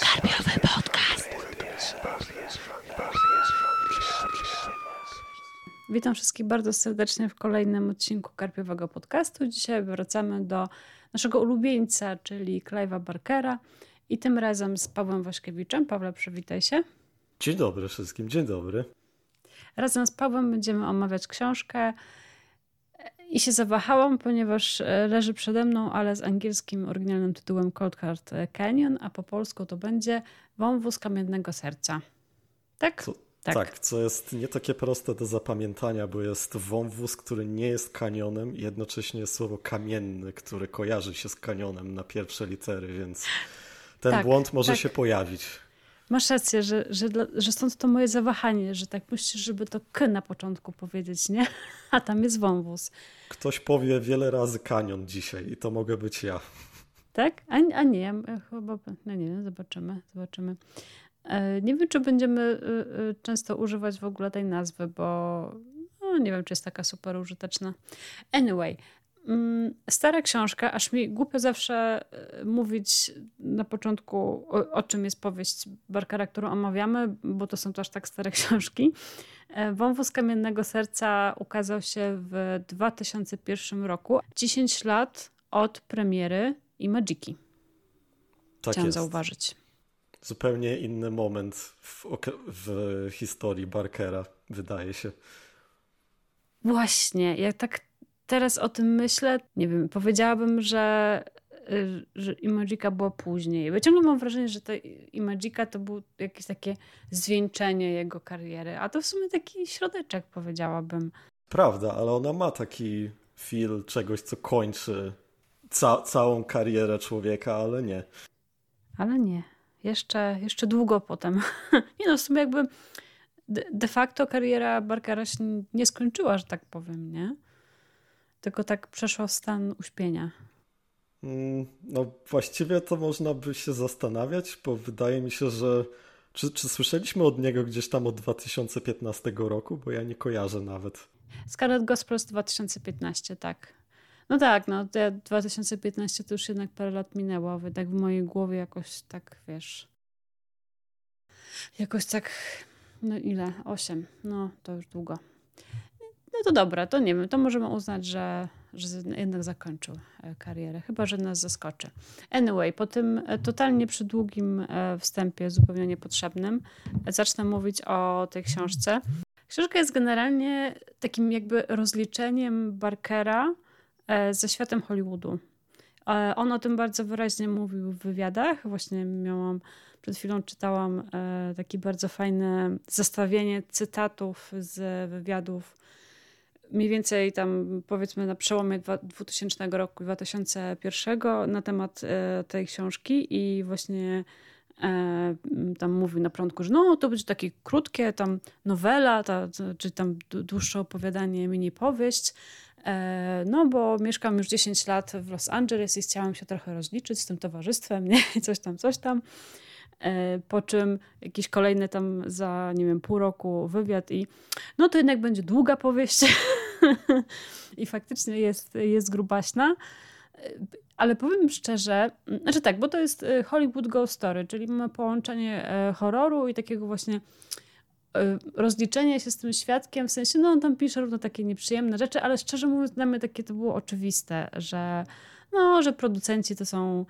Karpiowy podcast. Witam wszystkich bardzo serdecznie w kolejnym odcinku Karpiowego Podcastu. Dzisiaj wracamy do naszego ulubieńca, czyli Clive'a Barkera i tym razem z Pawłem Waśkiewiczem. Pawle, przywitaj się. Dzień dobry wszystkim, dzień dobry. Razem z Pawłem będziemy omawiać książkę i się zawahałam, ponieważ e, leży przede mną, ale z angielskim oryginalnym tytułem Cold Hard Canyon, a po polsku to będzie Wąwóz Kamiennego Serca. Tak? Co, tak. tak, co jest nie takie proste do zapamiętania, bo jest wąwóz, który nie jest kanionem i jednocześnie jest słowo kamienny, które kojarzy się z kanionem na pierwsze litery, więc ten tak, błąd może tak. się pojawić. Masz rację, że, że, że stąd to moje zawahanie, że tak myślisz, żeby to k na początku powiedzieć, nie? A tam jest wąwóz. Ktoś powie wiele razy kanion dzisiaj i to mogę być ja. Tak? A, a nie, ja chyba, no nie wiem, zobaczymy, zobaczymy. E, nie wiem, czy będziemy y, często używać w ogóle tej nazwy, bo no, nie wiem, czy jest taka super użyteczna. Anyway, stara książka, aż mi głupio zawsze e, mówić na początku, o, o, czym jest powieść Barkera, którą omawiamy, bo to są też tak stare książki. E, Wąwóz Kamiennego Serca ukazał się w 2001 roku. 10 lat od premiery i Magiki. Tak Chciałam jest. zauważyć. Zupełnie inny moment w, w historii Barkera, wydaje się. Właśnie, jak tak teraz o tym myślę, nie wiem, powiedziałabym, że, y, że Imagika była później. Bo ciągle mam wrażenie, że to Imagika to było jakieś takie zwieńczenie jego kariery, a to w sumie taki środeczek, powiedziałabym. Prawda, ale ona ma taki feel czegoś, co kończy ca całą karierę człowieka, ale nie. Ale nie. Jeszcze, jeszcze długo potem. nie no, w sumie jakby de facto kariera Barkera się nie skończyła, że tak powiem, nie? Tylko tak przeszła w stan uśpienia. Mm, no właściwie to można by się zastanawiać, bo wydaje mi się, że czy, czy słyszeliśmy od niego gdzieś tam od 2015 roku, bo ja nie kojarzę nawet. Scarlet Gospel z 2015, tak. No tak, no 2015 to już jednak parę lat minęło, tak w mojej głowie jakoś tak, wiesz, jakoś tak, no ile? Osiem, no to już długo. No to dobra, to nie wiem, to możemy uznać, że, że jednak zakończył e, karierę, chyba że nas zaskoczy. Anyway, po tym e, totalnie przydługim e, wstępie, zupełnie niepotrzebnym, zacznę mówić o tej książce. Książka jest generalnie takim jakby rozliczeniem Barkera ze światem Hollywoodu. On o tym bardzo wyraźnie mówił w wywiadach. Właśnie miałam, przed chwilą czytałam takie bardzo fajne zestawienie cytatów z wywiadów mniej więcej tam powiedzmy na przełomie 2000 roku i 2001 na temat e, tej książki i właśnie e, tam mówił na prądku, że no to będzie takie krótkie tam nowela, ta, czy tam dłuższe opowiadanie, mini powieść, e, no bo mieszkam już 10 lat w Los Angeles i chciałam się trochę rozliczyć z tym towarzystwem, nie? Coś tam, coś tam. Po czym jakiś kolejny tam za, nie wiem, pół roku wywiad i no to jednak będzie długa powieść i faktycznie jest, jest grubaśna. E, ale powiem szczerze, znaczy tak, bo to jest e, Hollywood Ghost Story, czyli mamy połączenie horroru i takiego właśnie rozliczenia się z tym świadkiem, w sensie, no on tam pisze równo takie nieprzyjemne rzeczy, ale szczerze mówiąc dla mnie takie to było oczywiste, że no, że producenci to są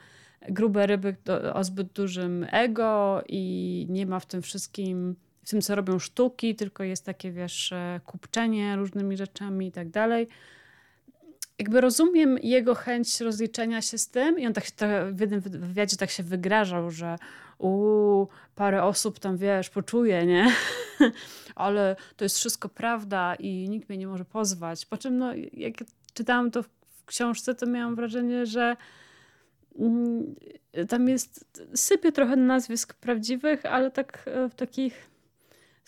grube ryby o zbyt dużym ego i nie ma w tym wszystkim, w tym co robią sztuki, tylko jest takie, wiesz, e, kupczenie różnymi rzeczami i tak dalej. Jakby rozumiem jego chęć rozliczenia się z tym i on tak się w jednym wywiadzie tak się wygrażał, że u parę osób tam, wiesz, poczuje, nie? Ale to jest wszystko prawda i nikt mnie nie może pozwać. Po czym, no, jak czytałam to w książce, to miałam wrażenie, że Mm, tam jest, sypie trochę nazwisk prawdziwych, ale tak e, w takich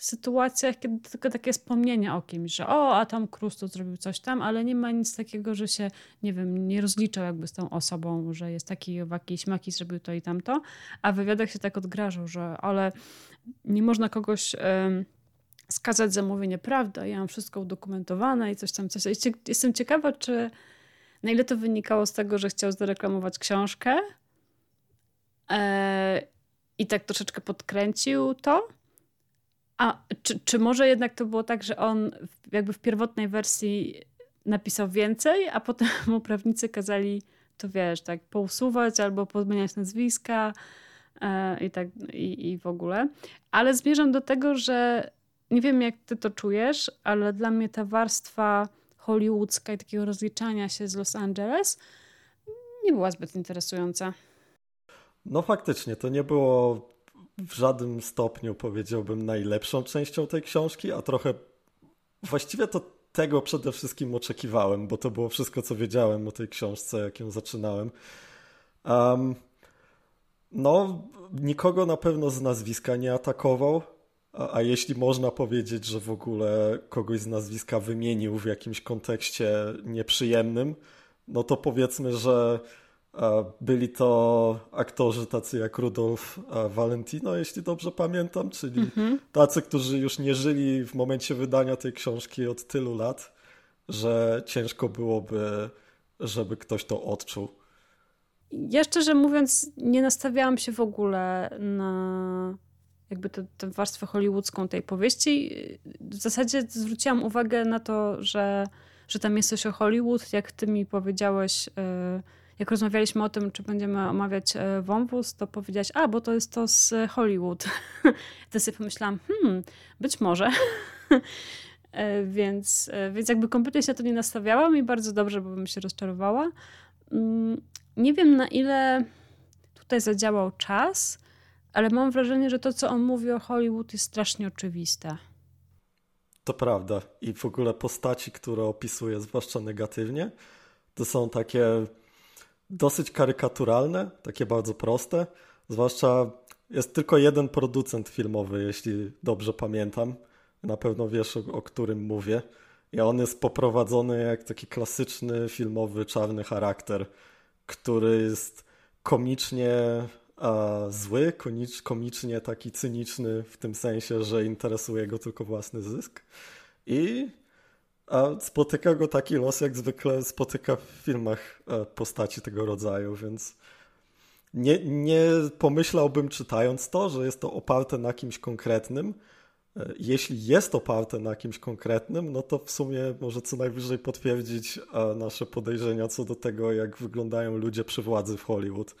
sytuacjach, kiedy tylko takie wspomnienia o kimś, że o, a tam Krusto zrobił coś tam, ale nie ma nic takiego, że się, nie wiem, nie rozliczał jakby z tą osobą, że jest taki jakiś maki zrobił to i tamto, a w wywiadach się tak odgrażał, że ale nie można kogoś skazać za mówienie prawdy, ja mam wszystko udokumentowane i coś tam, coś. Jestem ciekawa, czy na ile to wynikało z tego, że chciał zareklamować książkę e, i tak troszeczkę podkręcił to, a czy, czy może jednak to było tak, że on jakby w pierwotnej wersji napisał więcej, a potem mu prawnicy kazali to wiesz, tak pousuwać albo pozmieniać nazwiska e, i tak i, i w ogóle. Ale zmierzam do tego, że nie wiem jak ty to czujesz, ale dla mnie ta warstwa hollywoodzka i takiego rozliczania się z Los Angeles nie była zbyt interesująca. No faktycznie, to nie było w żadnym stopniu, powiedziałbym, najlepszą częścią tej książki, a trochę właściwie to tego przede wszystkim oczekiwałem, bo to było wszystko, co wiedziałem o tej książce, jak ją zaczynałem. Um, no, nikogo na pewno z nazwiska nie atakował, a, a, jeśli można powiedzieć, że w ogóle kogoś z nazwiska wymienił w jakimś kontekście nieprzyjemnym, no to powiedzmy, że byli to aktorzy tacy jak Rudolf Valentino, jeśli dobrze pamiętam, czyli mhm. tacy, którzy już nie żyli w momencie wydania tej książki od tylu lat, że ciężko byłoby, żeby ktoś to odczuł. Ja szczerze mówiąc, nie nastawiałam się w ogóle na jakby tę warstwę hollywoodzką tej powieści. W zasadzie zwróciłam uwagę na to, że, że tam jest coś o Hollywood, jak ty mi powiedziałeś. Yy, jak rozmawialiśmy o tym, czy będziemy omawiać e, wąwóz, to powiedziałaś, a bo to jest to z Hollywood. to sobie pomyślałam, hmm, być może. E, więc, e, więc jakby kompletnie się na to nie nastawiałam i bardzo dobrze, bo bym się rozczarowała. Mm, nie wiem na ile tutaj zadziałał czas, ale mam wrażenie, że to, co on mówi o Hollywood jest strasznie oczywiste. To prawda. I w ogóle postaci, które opisuje, zwłaszcza negatywnie, to są takie dosyć karykaturalne, takie bardzo proste. Zwłaszcza jest tylko jeden producent filmowy, jeśli dobrze pamiętam. Na pewno wiesz, o, o którym mówię. I on jest poprowadzony jak taki klasyczny filmowy czarny charakter, który jest komicznie a, zły, komicznie taki cyniczny w tym sensie, że interesuje go tylko własny zysk. I a spotyka go taki los, jak zwykle spotyka w filmach e, postaci tego rodzaju, więc nie, nie pomyślałbym czytając to, że jest to oparte na kimś konkretnym. E, jeśli jest oparte na kimś konkretnym, no to w sumie może co najwyżej potwierdzić e, nasze podejrzenia co do tego, jak wyglądają ludzie przy władzy w Hollywood.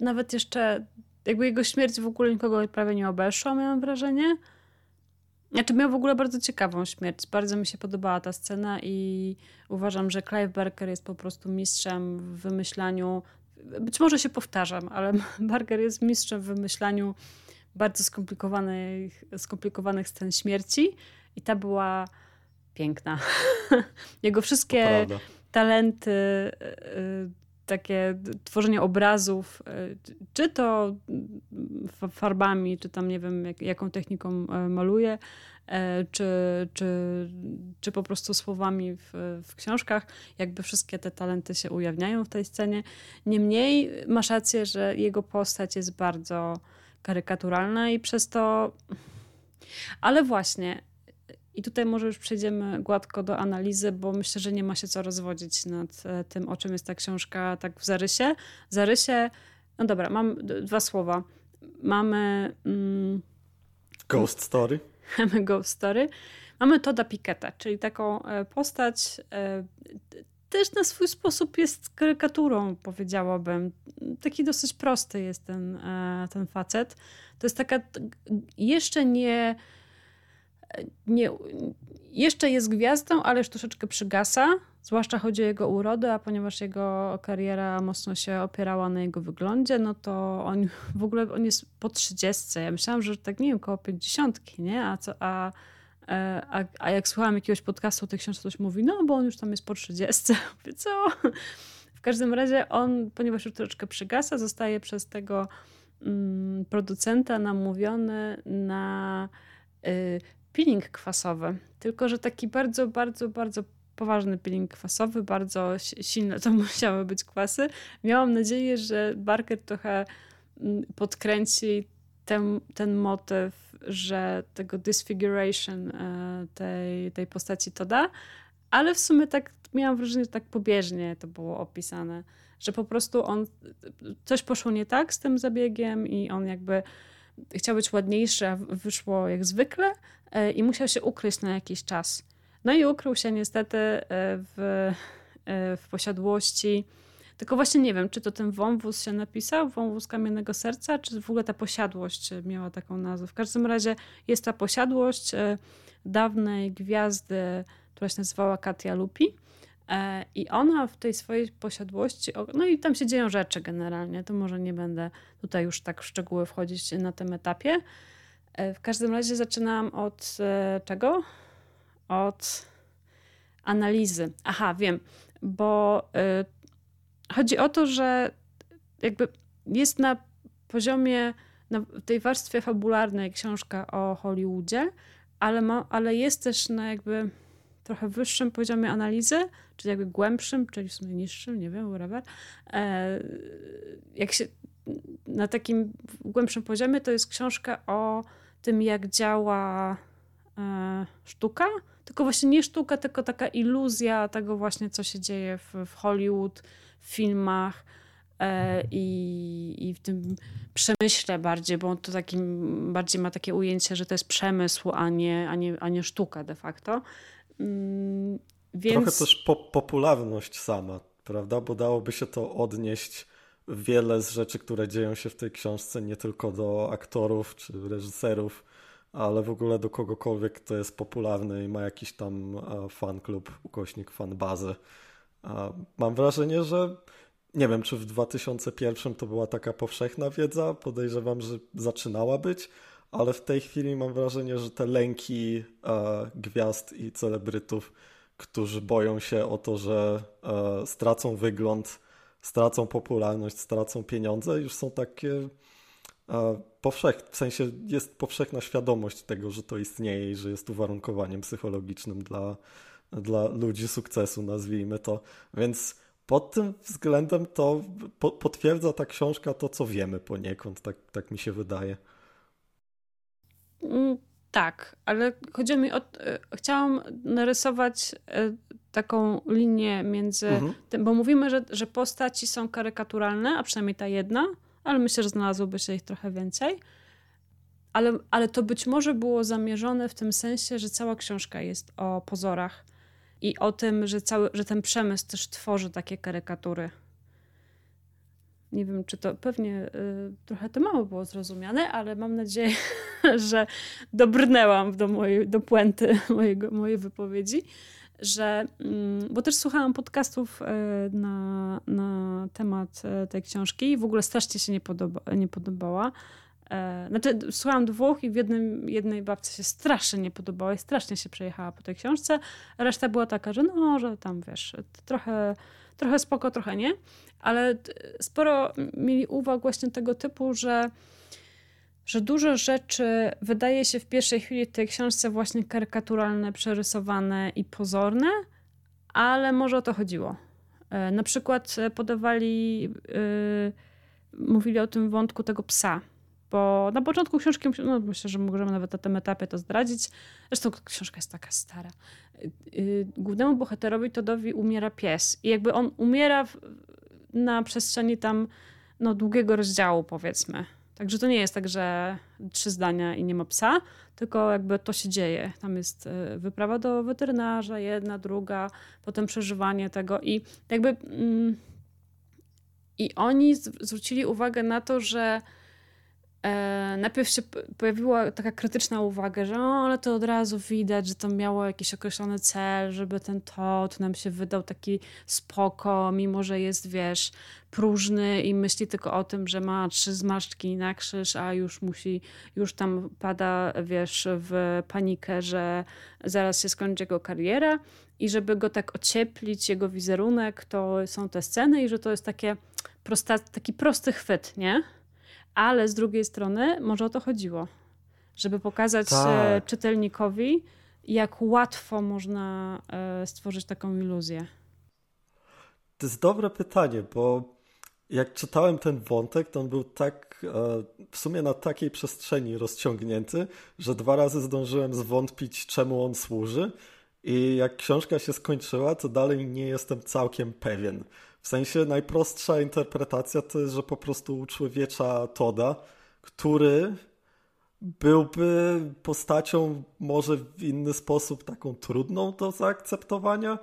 Nawet jeszcze jakby jego śmierć w ogóle nikogo prawie nie obeszła, miałam wrażenie. Znaczy miał w ogóle bardzo ciekawą śmierć. Bardzo mi się podobała ta scena i uważam, że Clive Barker jest po prostu mistrzem w wymyślaniu. Być może się powtarzam, ale Barker jest mistrzem w wymyślaniu bardzo skomplikowanych, skomplikowanych scen śmierci i ta była piękna. Jego wszystkie talenty y, takie tworzenie obrazów, e, czy to farbami, czy tam nie wiem, jak, jaką techniką e, maluje, e, czy, czy, czy po prostu słowami w, w książkach, jakby wszystkie te talenty się ujawniają w tej scenie. Niemniej masz rację, że jego postać jest bardzo karykaturalna i przez to. Ale właśnie, i tutaj może już przejdziemy gładko do analizy, bo myślę, że nie ma się co rozwodzić nad e, tym, o czym jest ta książka tak w zarysie. W zarysie, no dobra, mam dwa słowa. Mamy... Mm, Ghost Story. Mamy Ghost Story. Mamy Toda Piketa, czyli taką e, postać, e, też na swój sposób jest karykaturą, powiedziałabym. Taki dosyć prosty jest ten, ten facet. To jest taka jeszcze nie nie, jeszcze jest gwiazdą, ale już troszeczkę przygasa. Zwłaszcza chodzi o jego urodę, a ponieważ jego kariera mocno się opierała na jego wyglądzie, no to on w ogóle on jest po 30. Ja myślałam, że tak nie wiem, koło 50, nie? A, co, a, e, a, a jak słuchałam jakiegoś podcastu o tej książce, ktoś mówi, no bo on już tam jest po 30. Mówię, co? W każdym razie on, ponieważ już troszeczkę przygasa, zostaje przez tego mm, producenta namówiony na y, peeling kwasowy. Tylko, że taki bardzo, bardzo, bardzo poważny peeling kwasowy, bardzo silne to musiały być kwasy. Miałam nadzieję, że Barker trochę mm, podkręci ten, ten motyw, że tego disfiguration e, tej, tej postaci to da, ale w sumie tak miałam wrażenie, że tak pobieżnie to było opisane, że po prostu on, coś poszło nie tak z tym zabiegiem i on jakby chciał być ładniejszy, a wyszło jak zwykle e, i musiał się ukryć na jakiś czas. No i ukrył się niestety e, w, e, w posiadłości. Tylko właśnie nie wiem, czy to ten wąwóz się napisał, wąwóz kamiennego serca, czy w ogóle ta posiadłość miała taką nazwę. W każdym razie jest ta posiadłość dawnej gwiazdy, która się nazywała Katia Lupi. I ona w tej swojej posiadłości, no i tam się dzieją rzeczy generalnie, to może nie będę tutaj już tak w szczegóły wchodzić na tym etapie. W każdym razie zaczynałam od czego? od analizy. Aha, wiem, bo chodzi o to, że jakby jest na poziomie, na tej warstwie fabularnej książka o Hollywoodzie, ale, ma, ale jest też na jakby trochę wyższym poziomie analizy, czyli jakby głębszym, czyli w sumie niższym, nie wiem, whatever. E, jak się na takim głębszym poziomie to jest książka o tym, jak działa e, sztuka, tylko właśnie nie sztuka, tylko taka iluzja tego właśnie, co się dzieje w, w Hollywood, w filmach e, i, i w tym przemyśle bardziej, bo on to takim, bardziej ma takie ujęcie, że to jest przemysł, a nie, a nie, a nie sztuka de facto. Mm, więc... Trochę też po popularność sama, prawda? Bo dałoby się to odnieść wiele z rzeczy, które dzieją się w tej książce, nie tylko do aktorów czy reżyserów, ale w ogóle do kogokolwiek, kto jest popularny i ma jakiś tam e, fan klub, ukośnik, fan bazę. Mam wrażenie, że nie wiem, czy w 2001 to była taka powszechna wiedza, podejrzewam, że zaczynała być, ale w tej chwili mam wrażenie, że te lęki e, gwiazd i celebrytów, którzy boją się o to, że e, stracą wygląd, stracą popularność, stracą pieniądze, już są takie powszech, w sensie jest powszechna świadomość tego, że to istnieje i że jest uwarunkowaniem psychologicznym dla, dla ludzi sukcesu, nazwijmy to. Więc pod tym względem to po, potwierdza ta książka to, co wiemy poniekąd, tak, tak mi się wydaje. Mm, tak, ale chodzi mi o. E, chciałam narysować e, taką linię między mhm. tym, bo mówimy, że, że postaci są karykaturalne, a przynajmniej ta jedna ale myślę, że znalazłoby się ich trochę więcej. Ale, ale to być może było zamierzone w tym sensie, że cała książka jest o pozorach i o tym, że, cały, że ten przemysł też tworzy takie karykatury. Nie wiem, czy to pewnie y, trochę to mało było zrozumiane, ale mam nadzieję, że dobrnęłam do, mojej, do puenty mojego, mojej wypowiedzi że, mm, bo też słuchałam podcastów e, na, na temat e, tej książki i w ogóle strasznie się nie, podoba, nie podobała. E, znaczy, słuchałam dwóch i w jednym, jednej babce się strasznie nie podobało i strasznie się przejechała po tej książce. Reszta była taka, że no, że tam wiesz, trochę, trochę spoko, trochę nie. Ale sporo mieli uwag właśnie tego typu, że że dużo rzeczy wydaje się w pierwszej chwili tej książce właśnie karykaturalne, przerysowane i pozorne, ale może o to chodziło. E, na przykład podawali, yy, mówili o tym wątku tego psa, bo na początku książki, no myślę, że możemy nawet na tym etapie to zdradzić, zresztą książka jest taka stara. Yy, głównemu bohaterowi Todowi umiera pies i jakby on umiera w, na przestrzeni tam no, długiego rozdziału powiedzmy Także to nie jest tak, że trzy zdania i nie ma psa, tylko jakby to się dzieje. Tam jest e, wyprawa do weterynarza, jedna, druga, potem przeżywanie tego i jakby. Mm, I oni zwrócili uwagę na to, że E, najpierw się pojawiła taka krytyczna uwaga, że o, ale to od razu widać, że to miało jakiś określony cel, żeby ten tot nam się wydał taki spoko, mimo że jest, wiesz, próżny i myśli tylko o tym, że ma trzy zmarszczki na krzyż, a już musi, już tam pada, wiesz, w panikę, że zaraz się skończy jego kariera i żeby go tak ocieplić, jego wizerunek, to są te sceny i że to jest takie prosta, taki prosty chwyt, nie? Ale z drugiej strony może o to chodziło, żeby pokazać e, tak. czytelnikowi, jak łatwo można e, stworzyć taką iluzję. To jest dobre pytanie, bo jak czytałem ten wątek, to on był tak e, w sumie na takiej przestrzeni rozciągnięty, że dwa razy zdążyłem zwątpić, czemu on służy. I jak książka się skończyła, to dalej nie jestem całkiem pewien. W sensie najprostsza interpretacja to jest, że po prostu uczłowiecza Toda, który byłby postacią może w inny sposób taką trudną do zaakceptowania.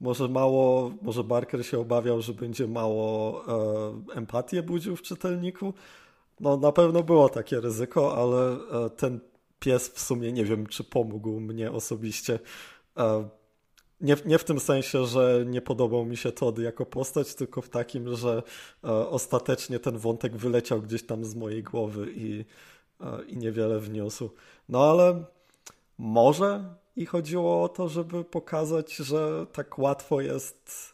Może mało, może Barker się obawiał, że będzie mało e, empatię budził w czytelniku. No na pewno było takie ryzyko, ale e, ten pies w sumie nie wiem, czy pomógł mnie osobiście. E, nie, nie w tym sensie, że nie podobał mi się Todd jako postać, tylko w takim, że e, ostatecznie ten wątek wyleciał gdzieś tam z mojej głowy i, e, i niewiele wniósł. No ale może i chodziło o to, żeby pokazać, że tak łatwo jest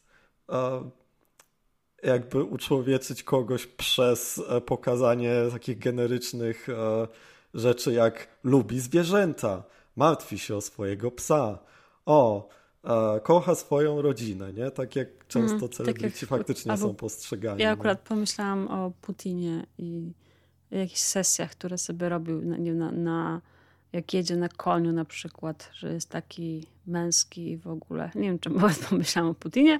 jakby uczłowieczyć kogoś przez pokazanie takich generycznych rzeczy jak lubi zwierzęta, martwi się o swojego psa, o, e, kocha swoją rodzinę, nie? Tak jak często mm, celebryci tak faktycznie są postrzegani. Ja akurat pomyślałam o Putinie i jakichś sesjach, które sobie robił na, na, na, jak jedzie na koniu na przykład, że jest taki męski w ogóle. Nie wiem, czemu pomyślałam o Putinie,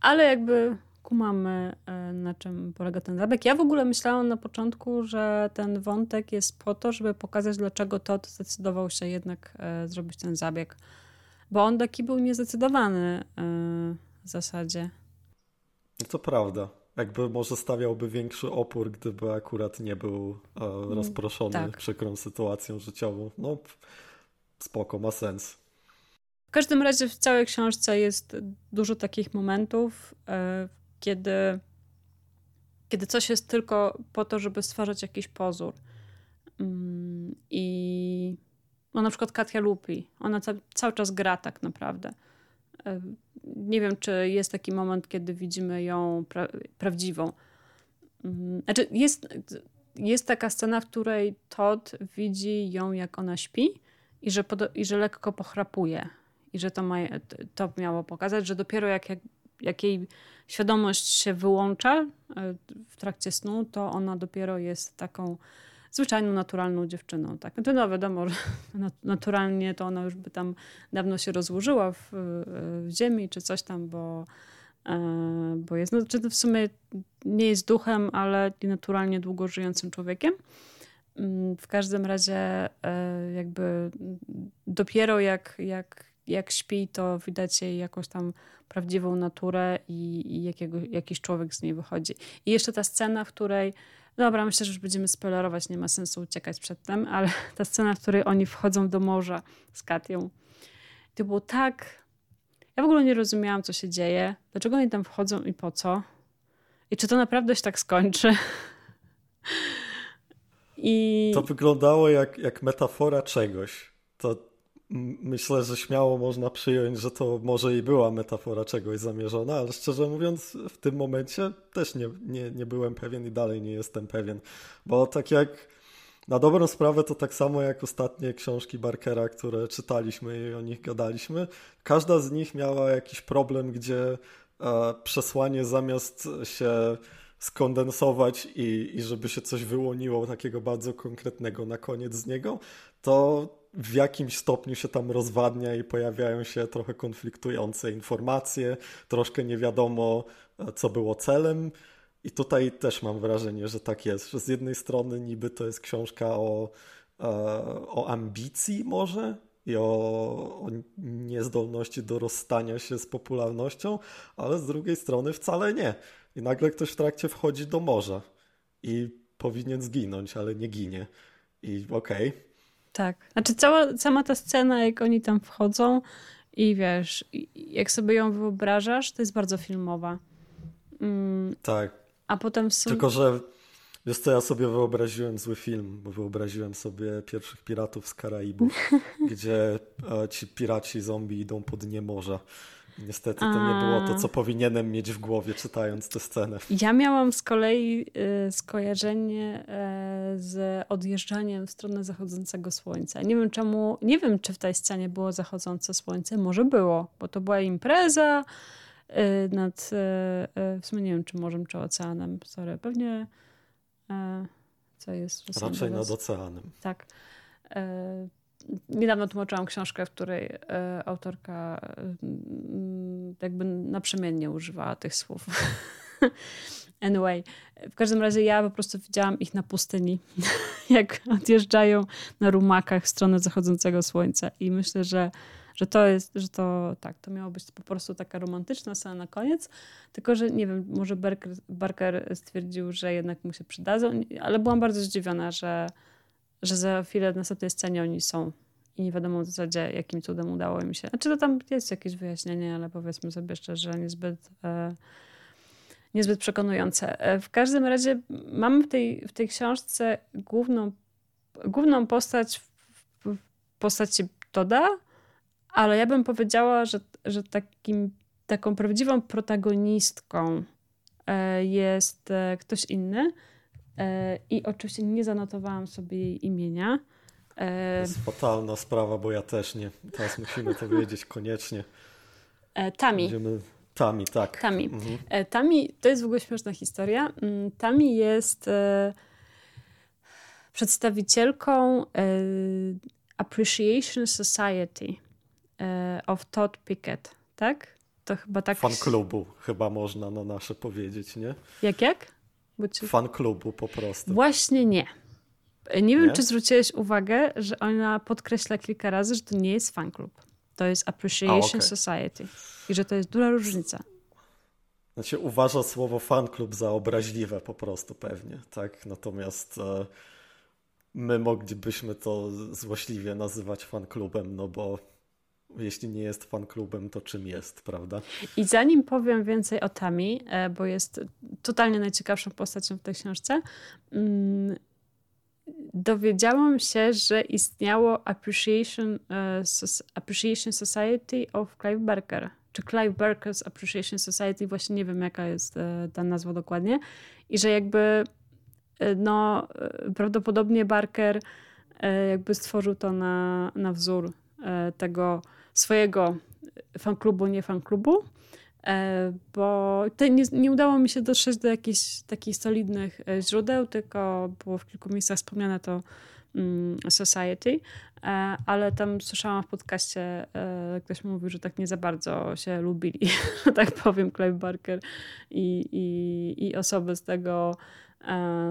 ale jakby kumamy, e, na czym polega ten zabieg. Ja w ogóle myślałam na początku, że ten wątek jest po to, żeby pokazać, dlaczego Todd zdecydował się jednak e, zrobić ten zabieg. Bo on taki był niezdecydowany e, w zasadzie. To prawda. Jakby może stawiałby większy opór, gdyby akurat nie był mm, rozproszony tak. przykrą sytuacją życiową. No, spoko, ma sens. W każdym razie w całej książce jest dużo takich momentów, kiedy, kiedy coś jest tylko po to, żeby stwarzać jakiś pozór. Mm, I no na przykład Katia Lupi, ona ca cały czas gra tak naprawdę. Nie wiem, czy jest taki moment, kiedy widzimy ją pra prawdziwą. Mm, znaczy jest, jest taka scena, w której Todd widzi ją, jak ona śpi i że, i że lekko pochrapuje. I że to, ma, to miało pokazać, że dopiero jak, jak, jak jej świadomość się wyłącza e, w trakcie snu, to ona dopiero jest taką zwyczajną, naturalną dziewczyną. Tak? No, no wiadomo, że naturalnie to ona już by tam dawno się rozłożyła w, w ziemi czy coś tam, bo, e, bo jest, no, czy w sumie nie jest duchem, ale naturalnie długo żyjącym człowiekiem. Mm, w każdym razie e, jakby dopiero jak, jak, jak śpi, to widać jej jakąś tam prawdziwą naturę i, i jakiego, jakiś człowiek z niej wychodzi. I jeszcze ta scena, w której Dobra, myślę, że już będziemy spoilerować, nie ma sensu uciekać przed tym, ale ta scena, w której oni wchodzą do morza z Katią, to było tak... Ja w ogóle nie rozumiałam, co się dzieje, dlaczego oni tam wchodzą i po co. I czy to naprawdę się tak skończy. I... To wyglądało jak, jak metafora czegoś. To myślę, że śmiało można przyjąć, że to może i była metafora czegoś zamierzona, ale szczerze mówiąc, w tym momencie też nie, nie, nie byłem pewien i dalej nie jestem pewien. Bo tak jak na dobrą sprawę, to tak samo jak ostatnie książki Barkera, które czytaliśmy i o nich gadaliśmy, każda z nich miała jakiś problem, gdzie e, przesłanie zamiast się skondensować i, i żeby się coś wyłoniło takiego bardzo konkretnego na koniec z niego, to w jakimś stopniu się tam rozwadnia i pojawiają się trochę konfliktujące informacje, troszkę nie wiadomo, e, co było celem. I tutaj też mam wrażenie, że tak jest, że z jednej strony niby to jest książka o, e, o ambicji może i o, o niezdolności do rozstania się z popularnością, ale z drugiej strony wcale nie. I nagle ktoś w trakcie wchodzi do morza i powinien zginąć, ale nie ginie. I okej, okay tak. Znaczy cała, sama ta scena, jak oni tam wchodzą i wiesz, jak sobie ją wyobrażasz, to jest bardzo filmowa. Mm. Tak. A potem w Tylko, że wiesz co, ja sobie wyobraziłem zły film, bo wyobraziłem sobie pierwszych piratów z Karaibów, gdzie e, ci piraci zombie idą po dnie morza. Niestety to nie było to, co powinienem mieć w głowie, czytając tę scenę. Ja miałam z kolei y, skojarzenie y, z odjeżdżaniem w stronę zachodzącego słońca. Nie wiem czemu, nie wiem, czy w tej scenie było zachodzące słońce. Może było, bo to była impreza y, nad, w sumie nie wiem, czy morzem, czy oceanem. Sorry, pewnie co jest? Raczej nad oceanem. Tak. Niedawno tłumaczyłam książkę, w której e, autorka e, jakby naprzemiennie używała tych słów. Anyway, w każdym razie ja po prostu widziałam ich na pustyni, jak odjeżdżają na rumakach w stronę zachodzącego słońca i myślę, że że to jest, że to tak, to miało być po prostu taka romantyczna scena na koniec, tylko że nie wiem, może Barker, Barker stwierdził, że jednak mu się przydadzą, ale byłam bardzo zdziwiona, że, że za chwilę w następnej scenie oni są i nie wiadomo w zasadzie, jakim cudem udało im się. Znaczy to tam jest jakieś wyjaśnienie, ale powiedzmy sobie szczerze, niezbyt, e, niezbyt przekonujące. E, w każdym razie mamy w tej, w tej książce główną, główną postać w, w postaci Toda, ale ja bym powiedziała, że, że takim, taką prawdziwą protagonistką e, jest e, ktoś inny. E, I oczywiście nie zanotowałam sobie jej imienia. To jest fatalna sprawa, bo ja też nie. Teraz musimy to wiedzieć koniecznie. Tami. Będziemy... Tami, tak. Tami. Mhm. Tami, to jest w ogóle śmieszna historia. Mm, Tami jest przedstawicielką Appreciation Society. E, of Todd Pickett, tak? To chyba tak. Fan klubu chyba można na nasze powiedzieć, nie? Jak, jak? Ci... Fan klubu po prostu. Właśnie nie. Nie wiem, nie? czy zwróciłeś uwagę, że ona podkreśla kilka razy, że to nie jest fan klub. To jest Appreciation A, okay. Society. I że to jest duża różnica. Znaczy uważa słowo fan klub za obraźliwe po prostu pewnie, tak? Natomiast e, my moglibyśmy to złośliwie nazywać fan klubem, no bo jeśli nie jest fan klubem, to czym jest, prawda? I zanim powiem więcej o Tami, e, bo jest totalnie najciekawszą postacią w tej książce, mm, dowiedziałam się, że istniało Appreciation, e, Appreciation Society of Clive Barker, czy Clive Barker's Appreciation Society, właśnie nie wiem jaka jest e, ta nazwa dokładnie, i że jakby no, prawdopodobnie Barker jakby stworzył to na, na wzór tego swojego fanklubu, nie fanklubu, e, bo nie, nie, udało mi się dotrzeć do jakichś takich solidnych e, źródeł, tylko było w kilku miejscach wspomniane to mm, Society, e, ale tam słyszałam w podcaście, ktoś mówił, że tak nie za bardzo się lubili, że tak powiem, Clive Barker i, i, i osoby z tego,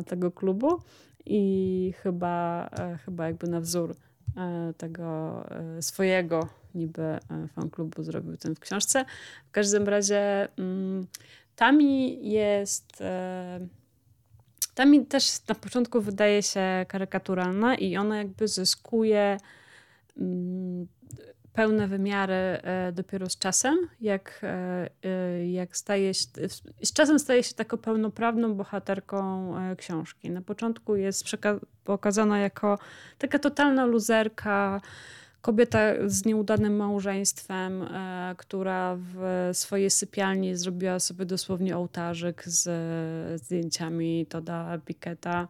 tego klubu i chyba, chyba jakby na wzór tego swojego niby e, fan klubu zrobił ten w książce. W każdym razie mm, Tami jest. E, Tami też na początku wydaje się karykaturalna i ona jakby zyskuje mm, pełne wymiary e, dopiero z czasem, jak, jak staje się, z czasem staje się taką pełnoprawną bohaterką książki. Na początku jest pokazana jako taka totalna luzerka, kobieta z nieudanym małżeństwem, e, która w swojej sypialni zrobiła sobie dosłownie ołtarzyk z zdjęciami Toda Piketa.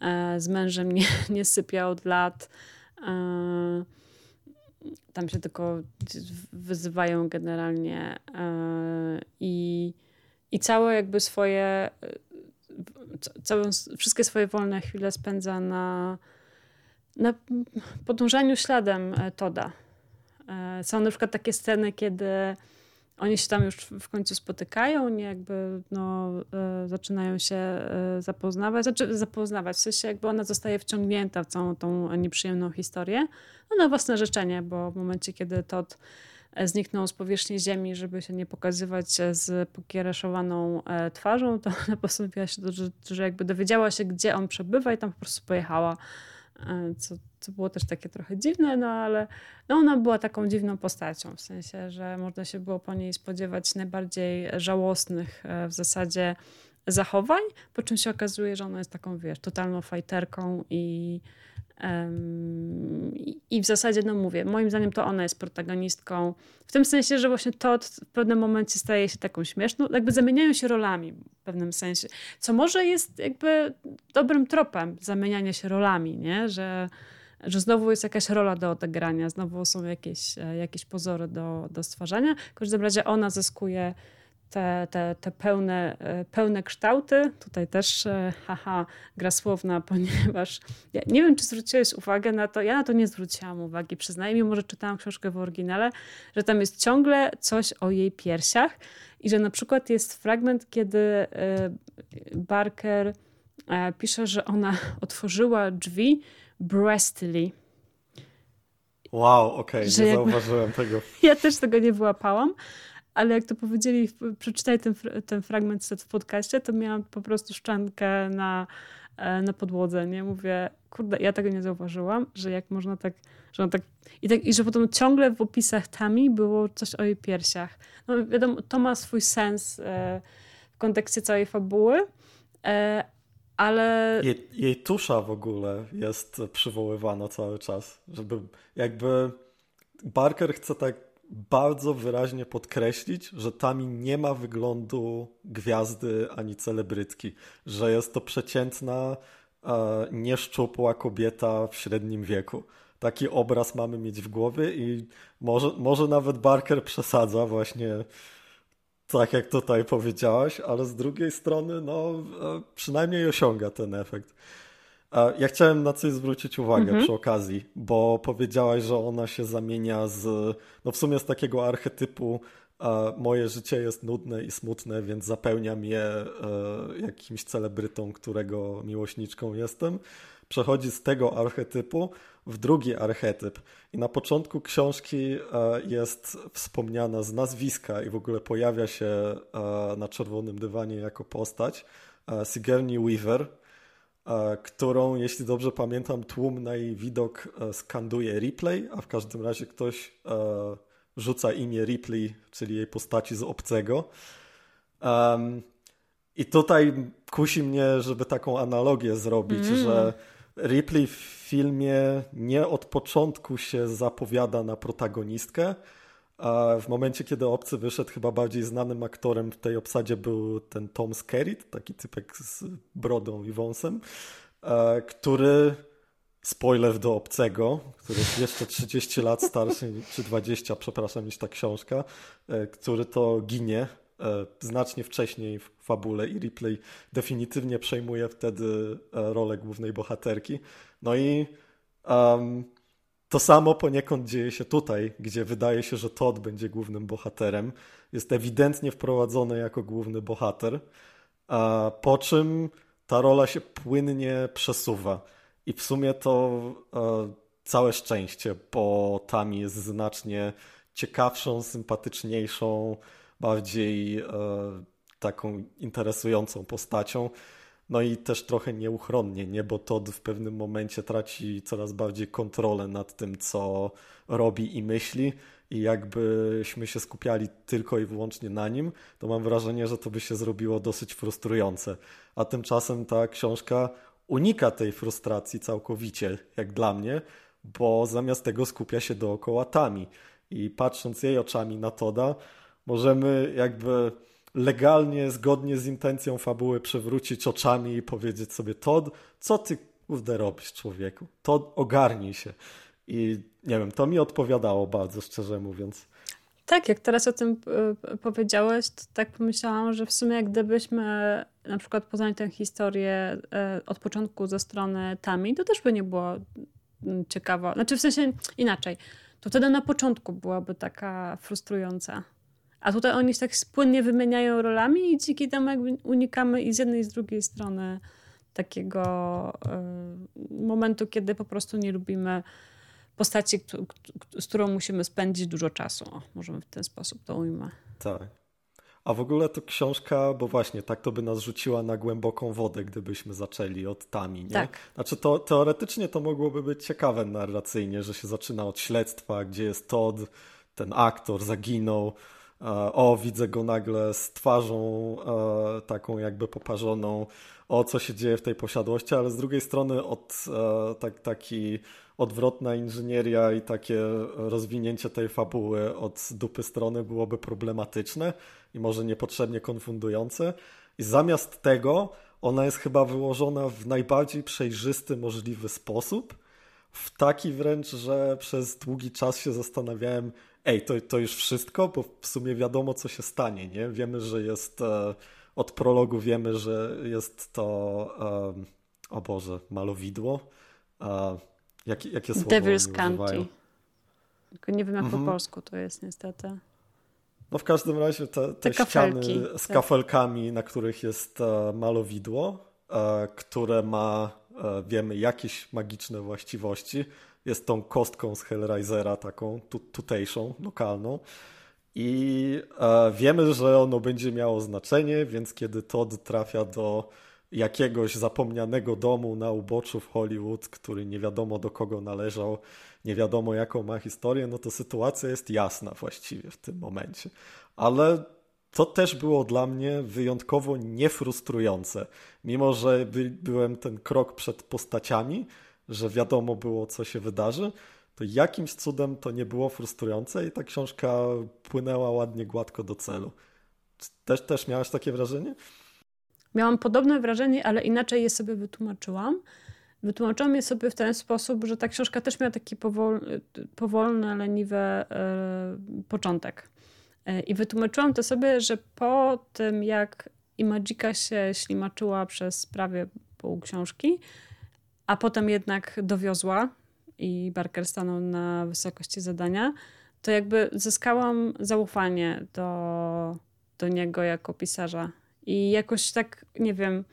E, z mężem nie, nie od lat. E, tam się tylko wyzywają generalnie i, i całe jakby swoje, całe, wszystkie swoje wolne chwile spędza na na podążaniu śladem e, Toda. E, są na przykład takie sceny, kiedy oni się tam już w końcu spotykają, nie jakby no, e, zaczynają się zapoznawać, znaczy zapoznawać, w sensie jakby ona zostaje wciągnięta w całą tą nieprzyjemną historię, no na własne życzenie, bo w momencie, kiedy Todd zniknął z powierzchni ziemi, żeby się nie pokazywać z pokiereszowaną twarzą, to ona postanowiła się, że, że jakby dowiedziała się, gdzie on przebywa i tam po prostu pojechała co, co było też takie trochę dziwne, no ale no ona była taką dziwną postacią, w sensie, że można się było po niej spodziewać najbardziej żałosnych e, w zasadzie zachowań, po czym się okazuje, że ona jest taką, wiesz, totalną fajterką i i w zasadzie, no mówię, moim zdaniem to ona jest protagonistką. W tym sensie, że właśnie to w pewnym momencie staje się taką śmieszną, jakby zamieniają się rolami w pewnym sensie. Co może jest jakby dobrym tropem zamieniania się rolami, nie? Że, że znowu jest jakaś rola do odegrania, znowu są jakieś, e, jakieś pozory do, do stwarzania. W każdym razie ona zyskuje te, te, te pełne, e, pełne kształty. Tutaj też, e, haha, gra słowna, ponieważ ja nie wiem, czy zwróciłeś uwagę na to, ja na to nie zwróciłam uwagi, przyznaję, mimo że czytałam książkę w oryginale, że tam jest ciągle coś o jej piersiach i że na przykład jest fragment, kiedy e, Barker pisze, że ona otworzyła drzwi breastly. Wow, okej, okay, nie zauważyłem tego. Ja też tego nie wyłapałam, ale jak to powiedzieli, przeczytaj ten, ten fragment w podcaście, to miałam po prostu szczankę na, e, na podłodze, nie? Mówię, kurde, ja tego nie zauważyłam, że jak można tak, że on tak i, tak, i że potem ciągle w opisach Tami było coś o jej piersiach. No wiadomo, to ma swój sens e, w kontekście całej fabuły, e, ale... Jej, jej tusza w ogóle jest przywoływana cały czas, żeby jakby Barker chce tak bardzo wyraźnie podkreślić, że Tami nie ma wyglądu gwiazdy ani celebrytki, że jest to przeciętna, e, nieszczupła kobieta w średnim wieku. Taki obraz mamy mieć w głowie i może, może nawet Barker przesadza właśnie tak jak tutaj powiedziałaś, ale z drugiej strony no e, przynajmniej osiąga ten efekt. Ja chciałem na coś zwrócić uwagę mhm. przy okazji, bo powiedziałaś, że ona się zamienia z, no w sumie z takiego archetypu moje życie jest nudne i smutne, więc zapełniam je e, jakimś celebrytą, którego miłośniczką jestem. Przechodzi z tego archetypu w drugi archetyp. I na początku książki e, jest wspomniana z nazwiska i w ogóle pojawia się e, na czerwonym dywanie jako postać Sigourney Weaver, którą, jeśli dobrze pamiętam, tłum na jej widok e, skanduje replay, a w każdym razie ktoś e, rzuca imię Ripley, czyli jej postaci z obcego. I tutaj kusi mnie, żeby taką analogię zrobić, mm. że Ripley w filmie nie od początku się zapowiada na protagonistkę, a w momencie, kiedy obcy wyszedł, chyba bardziej znanym aktorem w tej obsadzie był ten Tom Skerritt, taki typek z brodą i wąsem, e, który spoiler do obcego, który jest jeszcze 30 lat starszy, czy 20, przepraszam, niż ta książka, e, który to ginie e, znacznie wcześniej w fabule i Ripley definitywnie przejmuje wtedy rolę głównej bohaterki. No i um, to samo poniekąd dzieje się tutaj, gdzie wydaje się, że Todd będzie głównym bohaterem. Jest ewidentnie wprowadzony jako główny bohater, a po czym ta rola się płynnie przesuwa. I w sumie to e, całe szczęście, bo tam jest znacznie ciekawszą, sympatyczniejszą, bardziej e, taką interesującą postacią. No i też trochę nieuchronnie, nie? bo Todd w pewnym momencie traci coraz bardziej kontrolę nad tym, co robi i myśli. I jakbyśmy się skupiali tylko i wyłącznie na nim, to mam wrażenie, że to by się zrobiło dosyć frustrujące. A tymczasem ta książka unika tej frustracji całkowicie, jak dla mnie, bo zamiast tego skupia się dookoła Tami. I patrząc jej oczami na Toda, możemy jakby legalnie, zgodnie z intencją fabuły przewrócić oczami i powiedzieć sobie Todd, co ty kurde robisz człowieku? To ogarnij się. I nie wiem, to mi odpowiadało bardzo szczerze mówiąc. Tak, jak teraz o tym e, powiedziałeś, to tak pomyślałam, że w sumie jak gdybyśmy na przykład poznali tę historię e, od początku ze strony Tami, to też by nie było ciekawa. Znaczy w sensie inaczej. To wtedy na początku byłaby taka frustrująca. A tutaj oni się tak płynnie wymieniają rolami i dzięki temu jakby unikamy i z jednej i z drugiej strony takiego y, momentu, kiedy po prostu nie lubimy postaci, z którą musimy spędzić dużo czasu. O, możemy w ten sposób to ujmę. Tak. A w ogóle to książka, bo właśnie tak to by nas rzuciła na głęboką wodę, gdybyśmy zaczęli od Tami, nie? Tak. Znaczy to teoretycznie to mogłoby być ciekawe narracyjnie, że się zaczyna od śledztwa, gdzie jest Todd, ten aktor zaginął, o, widzę go nagle z twarzą e, taką jakby poparzoną, o co się dzieje w tej posiadłości, ale z drugiej strony od e, tak, taki odwrotna inżynieria i takie rozwinięcie tej fabuły od dupy strony byłoby problematyczne i może niepotrzebnie konfundujące. I zamiast tego ona jest chyba wyłożona w najbardziej przejrzysty możliwy sposób, w taki wręcz, że przez długi czas się zastanawiałem, ej, to, to już wszystko, bo w sumie wiadomo, co się stanie, nie? Wiemy, że jest, e, od prologu wiemy, że jest to, e, o Boże, malowidło. E, jak, jakie słowo Devil's County. Tylko nie wiem, jak mhm. po polsku to jest niestety. No w każdym razie te, te, te ściany z tak. kafelkami, na których jest malowidło, które ma, wiemy, jakieś magiczne właściwości. Jest tą kostką z Hellraisera, taką tutejszą, lokalną. I wiemy, że ono będzie miało znaczenie, więc kiedy Todd trafia do jakiegoś zapomnianego domu na uboczu w Hollywood, który nie wiadomo do kogo należał, nie wiadomo jaką ma historię, no to sytuacja jest jasna właściwie w tym momencie. Ale to też było dla mnie wyjątkowo niefrustrujące. Mimo, że by, byłem ten krok przed postaciami, że wiadomo było, co się wydarzy, to jakimś cudem to nie było frustrujące i ta książka płynęła ładnie, gładko do celu. Też, też miałaś takie wrażenie? Miałam podobne wrażenie, ale inaczej je sobie wytłumaczyłam. Wytłumaczyłam je sobie w ten sposób, że ta książka też miała taki powolny, powolny leniwy e, początek. E, I wytłumaczyłam to sobie, że po tym jak Imagika się ślimaczyła przez prawie pół książki, a potem jednak dowiozła i Barker stanął na wysokości zadania, to jakby zyskałam zaufanie do, do niego jako pisarza. I jakoś tak, nie wiem,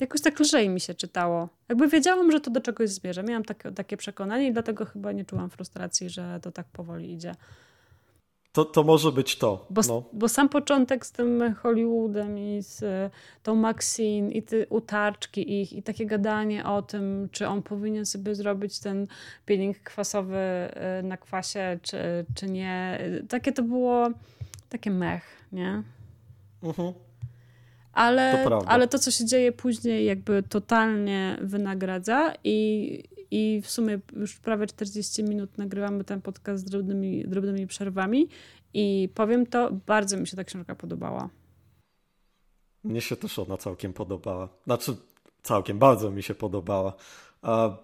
jakoś tak lżej mi się czytało. Jakby wiedziałam, że to do czegoś zmierza. Miałam takie, takie przekonanie i dlatego chyba nie czułam frustracji, że to tak powoli idzie. To, to może być to. Bo, no. bo sam początek z tym Hollywoodem i z e, tą Maxine i te utarczki ich i takie gadanie o tym, czy on powinien sobie zrobić ten peeling kwasowy e, na kwasie, czy, czy nie. Takie to było takie mech, nie? Mhm. Ale, to ale to, co się dzieje później, jakby totalnie wynagradza i, i w sumie już prawie 40 minut nagrywamy ten podcast z drobnymi, drobnymi przerwami i powiem to, bardzo mi się ta książka podobała. Mnie się też ona całkiem podobała. Znaczy, całkiem, bardzo mi się podobała.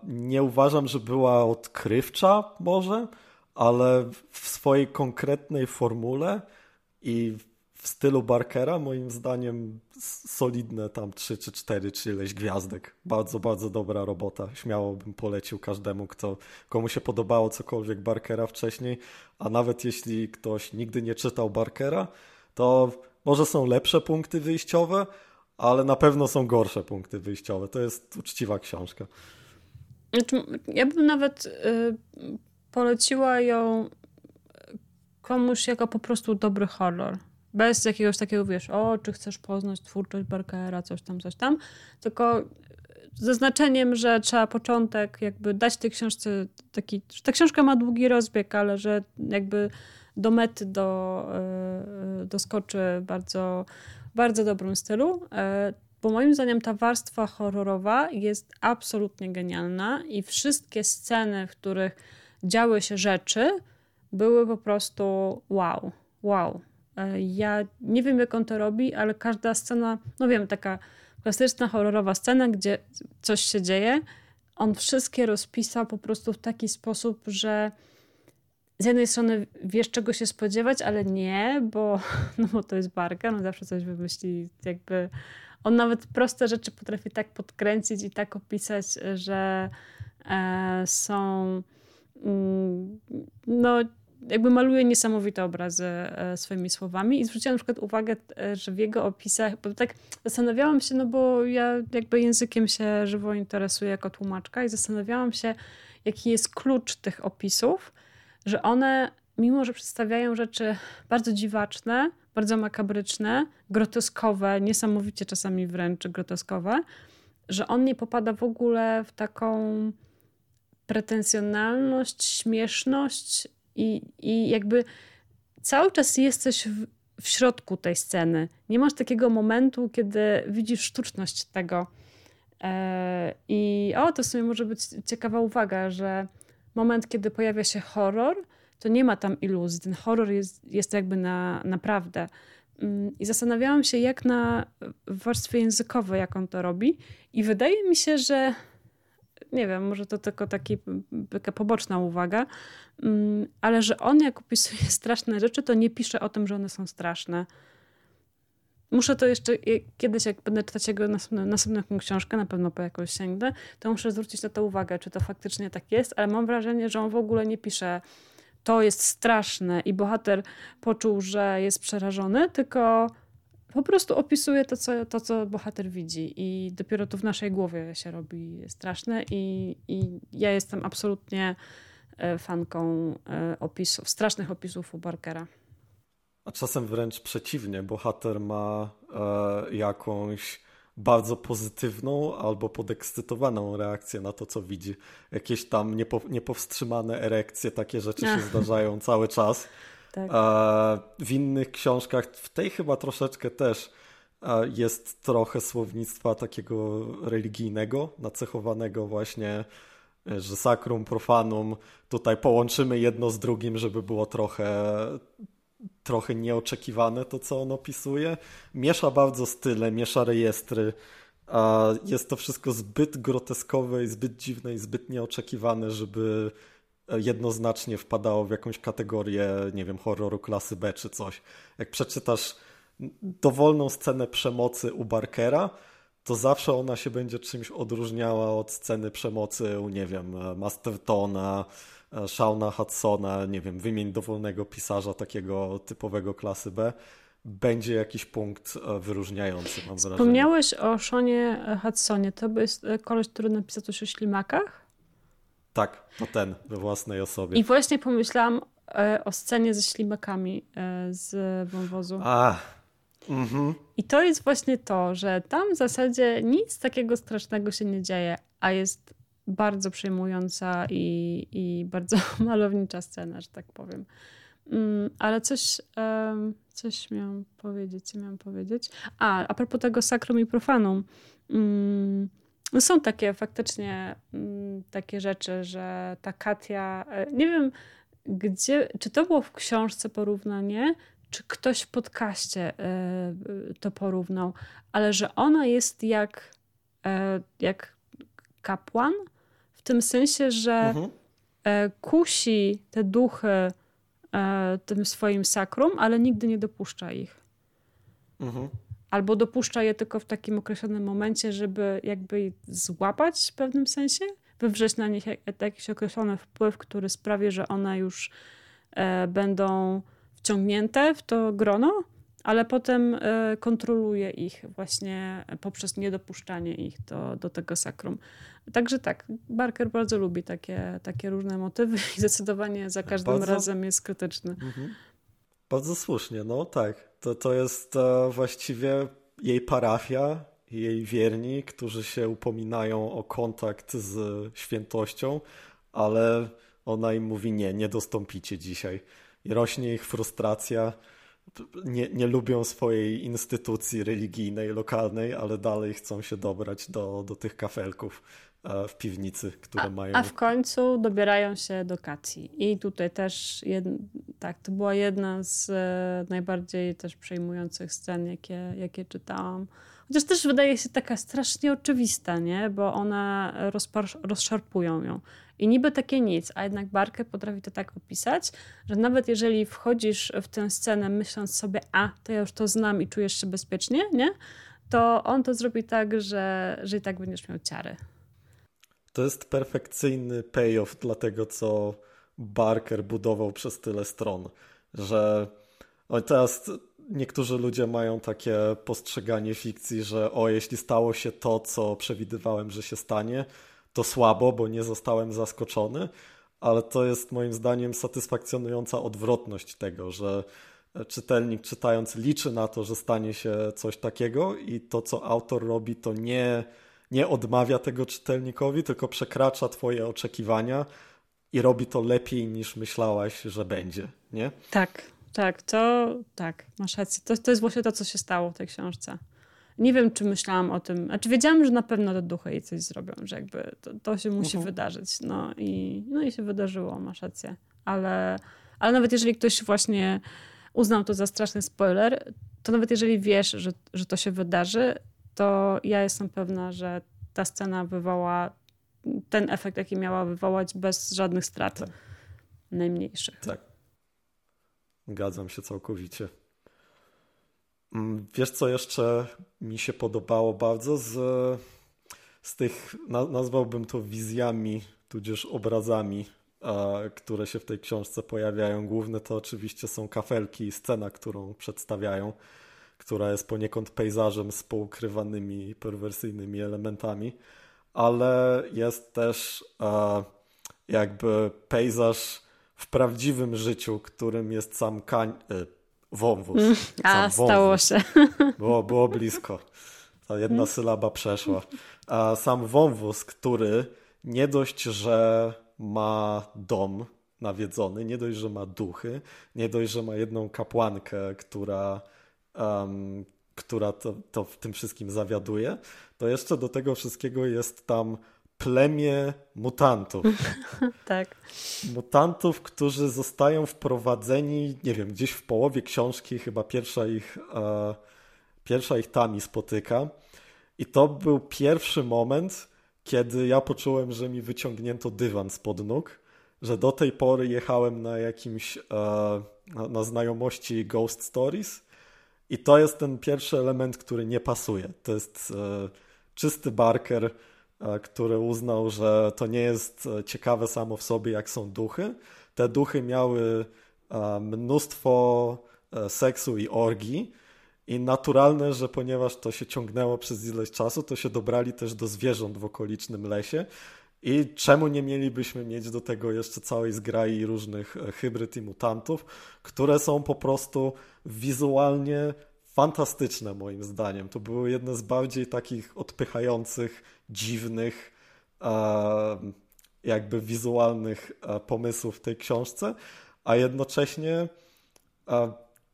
Nie uważam, że była odkrywcza może, ale w swojej konkretnej formule i w stylu Barkera, moim zdaniem solidne tam 3 czy 4 czy ileś gwiazdek. Bardzo, bardzo dobra robota. Śmiało bym polecił każdemu, kto, komu się podobało cokolwiek Barkera wcześniej, a nawet jeśli ktoś nigdy nie czytał Barkera, to może są lepsze punkty wyjściowe, ale na pewno są gorsze punkty wyjściowe. To jest uczciwa książka. Znaczy, ja bym nawet y, poleciła ją komuś jako po prostu dobry horror bez jakiegoś takiego, wiesz, o, czy chcesz poznać twórczość Barkera, coś tam, coś tam, tylko ze znaczeniem, że trzeba początek jakby dać tej książce taki, ta książka ma długi rozbieg, ale że jakby do mety do, yy, doskoczy bardzo, bardzo dobrym stylu, yy, bo moim zdaniem ta warstwa horrorowa jest absolutnie genialna i wszystkie sceny, w których działy się rzeczy, były po prostu wow, wow. E, ja nie wiem, jak on to robi, ale każda scena, no wiem, taka klasyczna horrorowa scena, gdzie coś się dzieje, on wszystkie rozpisał po prostu w taki sposób, że z jednej strony wiesz, czego się spodziewać, ale nie, bo, no bo to jest Barka, no zawsze coś wymyśli, jakby on nawet proste rzeczy potrafi tak podkręcić i tak opisać, że e, są mm, no jakby maluje niesamowite obrazy e, swoimi słowami. I zwróciłam na przykład uwagę, e, że w jego opisach, bo tak zastanawiałam się, no bo ja jakby językiem się żywo interesuję jako tłumaczka i zastanawiałam się, jaki jest klucz tych opisów, że one, mimo że przedstawiają rzeczy bardzo dziwaczne, bardzo makabryczne, groteskowe, niesamowicie czasami wręcz groteskowe, że on nie popada w ogóle w taką pretensjonalność, śmieszność i, i jakby cały czas jesteś w, w środku tej sceny. Nie masz takiego momentu, kiedy widzisz sztuczność tego. E, I o, to w sumie może być ciekawa uwaga, że moment, kiedy pojawia się horror, to nie ma tam iluzji. Ten horror jest, jest jakby na naprawdę. Mm, I zastanawiałam się, jak na warstwie językowej, jak on to robi. I wydaje mi się, że nie wiem, może to tylko taki, taka poboczna uwaga, mm, ale że on jak opisuje straszne rzeczy, to nie pisze o tym, że one są straszne. Muszę to jeszcze kiedyś, jak będę czytać jego następną, następną książkę, na pewno po jakąś sięgnę, to muszę zwrócić na to uwagę, czy to faktycznie tak jest, ale mam wrażenie, że on w ogóle nie pisze to jest straszne i bohater poczuł, że jest przerażony, tylko po prostu opisuje to co, to, co bohater widzi i dopiero to w naszej głowie się robi straszne i, i ja jestem absolutnie e, fanką e, opisów, strasznych opisów u Barkera. A czasem wręcz przeciwnie, bohater ma e, jakąś bardzo pozytywną albo podekscytowaną reakcję na to, co widzi. Jakieś tam niepo, niepowstrzymane erekcje, takie rzeczy się zdarzają cały czas. Tak. W innych książkach, w tej chyba troszeczkę też jest trochę słownictwa takiego religijnego, nacechowanego właśnie, że sakrum, profanum, tutaj połączymy jedno z drugim, żeby było trochę trochę nieoczekiwane to, co on opisuje. Miesza bardzo style, miesza rejestry. Jest to wszystko zbyt groteskowe i zbyt dziwne i zbyt nieoczekiwane, żeby jednoznacznie wpadało w jakąś kategorię, nie wiem, horroru klasy B czy coś. Jak przeczytasz dowolną scenę przemocy u Barkera, to zawsze ona się będzie czymś odróżniała od sceny przemocy u, nie wiem, Mastertona, Shauna Hudsona, nie wiem, wymień dowolnego pisarza takiego typowego klasy B, będzie jakiś punkt e, wyróżniający, mam wrażenie. Wspomniałeś o Shaunie Hudsonie. To jest e, koleś, który napisał coś o ślimakach? Tak, to ten, we własnej osobie. I właśnie pomyślałam e, o scenie ze ślimakami z wąwozu. A, mhm. I to jest właśnie to, że tam w zasadzie nic takiego strasznego się nie dzieje, a jest bardzo przejmująca i, i bardzo malownicza scena, że tak powiem. Mm, ale coś, coś miałam powiedzieć, co miałam powiedzieć? A, a propos tego sakrum i profanum. Mm, no są takie faktycznie mm, takie rzeczy, że ta Katia, e, nie wiem gdzie, czy to było w książce porównanie, czy ktoś w podcaście e, to porównał, ale że ona jest jak, e, jak kapłan, w tym sensie, że mhm. Kusi te duchy tym swoim sakrum, ale nigdy nie dopuszcza ich. Mhm. Albo dopuszcza je tylko w takim określonym momencie, żeby jakby złapać w pewnym sensie, wywrzeć na nich jakiś określony wpływ, który sprawi, że one już e, będą wciągnięte w to grono ale potem e, kontroluje ich właśnie poprzez niedopuszczanie ich do, do tego sakrum. Także tak, Barker bardzo lubi takie, takie różne motywy i zdecydowanie za każdym bardzo, razem jest krytyczny. Mhm. Bardzo słusznie, no tak. To, to jest e, właściwie jej parafia, jej wierni, którzy się upominają o kontakt z świętością, ale ona im mówi nie, nie dostąpicie dzisiaj. I rośnie ich frustracja nie, nie lubią swojej instytucji religijnej, lokalnej, ale dalej chcą się dobrać do, do tych kafelków e, w piwnicy, które a, mają. A w końcu dobierają się do Kacji. I tutaj też, jed... tak, to była jedna z e, najbardziej też przejmujących scen, jakie, jakie czytałam. Chociaż też wydaje się taka strasznie oczywista, nie? bo one rozszarpują ją. I niby takie nic, a jednak Barker potrafi to tak opisać, że nawet jeżeli wchodzisz w tę scenę myśląc sobie, a to ja już to znam i czujesz się bezpiecznie, nie? To on to zrobi tak, że, że i tak będziesz miał ciary. To jest perfekcyjny payoff dla tego, co Barker budował przez tyle stron, że o, teraz niektórzy ludzie mają takie postrzeganie fikcji, że o, jeśli stało się to, co przewidywałem, że się stanie, to słabo, bo nie zostałem zaskoczony, ale to jest moim zdaniem satysfakcjonująca odwrotność tego, że czytelnik czytając liczy na to, że stanie się coś takiego i to, co autor robi, to nie, nie odmawia tego czytelnikowi, tylko przekracza twoje oczekiwania i robi to lepiej niż myślałaś, że będzie, nie? Tak, tak, to tak, masz rację. To, to jest właśnie to, co się stało w tej książce. Nie wiem, czy myślałam o tym. Znaczy wiedziałam, że na pewno te duchy jej coś zrobią, że jakby to, to się musi -huh. wydarzyć. No i, no i się wydarzyło, masz rację. Ale, ale nawet jeżeli ktoś właśnie uznał to za straszny spoiler, to nawet jeżeli wiesz, że, że to się wydarzy, to ja jestem pewna, że ta scena wywoła ten efekt, jaki miała wywołać bez żadnych strat tak. najmniejszych. Tak. Zgadzam się całkowicie. Mm, wiesz, co jeszcze mi się podobało bardzo z, z tych, nazwałbym to wizjami, tudzież obrazami, które się w tej książce pojawiają. Główne to oczywiście są kafelki i scena, którą przedstawiają, która jest poniekąd pejzażem z poukrywanymi, perwersyjnymi elementami, ale jest też jakby pejzaż w prawdziwym życiu, którym jest sam e, wąwóz. Mm, a, stało się. Było, było blisko. Ta jedna sylaba przeszła. A sam wąwóz, który nie dość, że ma dom nawiedzony, nie dość, że ma duchy, nie dość, że ma jedną kapłankę, która, um, która to, to w tym wszystkim zawiaduje, to jeszcze do tego wszystkiego jest tam plemię mutantów. tak. Mutantów, którzy zostają wprowadzeni, nie wiem, gdzieś w połowie książki, chyba pierwsza ich, e, pierwsza ich Tami spotyka. I to był pierwszy moment, kiedy ja poczułem, że mi wyciągnięto dywan spod nóg, że do tej pory jechałem na jakimś, e, na, na znajomości Ghost Stories i to jest ten pierwszy element, który nie pasuje. To jest e, czysty Barker, który uznał, że to nie jest ciekawe samo w sobie, jak są duchy. Te duchy miały mnóstwo seksu i orgii, i naturalne, że ponieważ to się ciągnęło przez ileś czasu, to się dobrali też do zwierząt w okolicznym lesie. I czemu nie mielibyśmy mieć do tego jeszcze całej zgrai różnych e, hybryd i mutantów, które są po prostu wizualnie fantastyczne moim zdaniem. To były jedne z bardziej takich odpychających, dziwnych, e, jakby wizualnych e, pomysłów w tej książce, a jednocześnie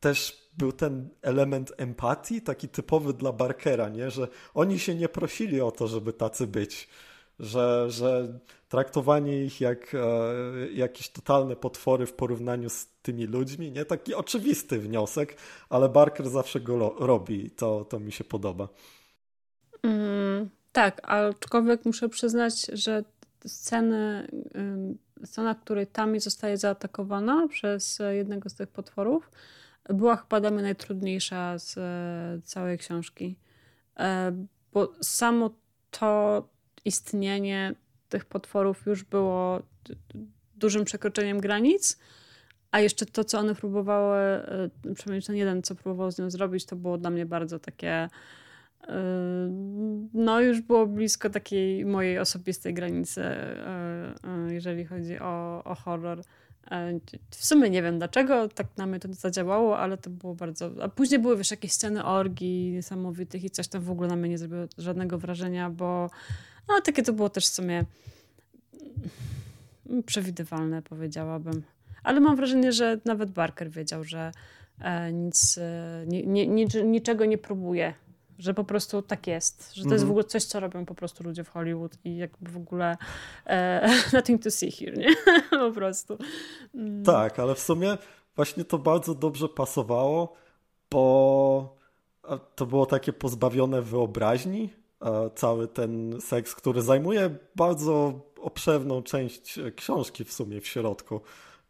też był ten element empatii, taki typowy dla Barkera, nie? że oni się nie prosili o to, żeby tacy być, że, że traktowanie ich jak e, jakieś totalne potwory w porównaniu z tymi ludźmi, nie? Taki oczywisty wniosek, ale Barker zawsze go robi i to, to mi się podoba. Mm, tak, aczkolwiek muszę przyznać, że sceny, scena, w której Tami zostaje zaatakowana przez jednego z tych potworów, była chyba dla mnie najtrudniejsza z e, całej książki. E, bo samo to istnienie tych potworów już było dużym przekroczeniem granic, a jeszcze to, co one próbowały, e, przynajmniej ten jeden, co próbował z nią zrobić, to było dla mnie bardzo takie. No, już było blisko takiej mojej osobistej granicy, jeżeli chodzi o, o horror. E, w sumie nie wiem dlaczego tak na mnie to zadziałało, ale to było bardzo. A później były wiesz jakieś sceny orgii niesamowitych i coś tam w ogóle na mnie nie zrobiło żadnego wrażenia, bo no takie to było też w sumie mm, przewidywalne, powiedziałabym. Ale mam wrażenie, że nawet Barker wiedział, że e, nic, e, nie, nie, niczego nie próbuje że po prostu tak jest, że to mm jest w mhm. ogóle coś, co robią po prostu ludzie w Hollywood i jakby w ogóle e, nothing to see here, nie? po prostu. Mm. Tak, ale w sumie właśnie to bardzo dobrze pasowało, bo to było takie pozbawione wyobraźni, cały ten seks, który zajmuje bardzo obszerną część książki w sumie w środku.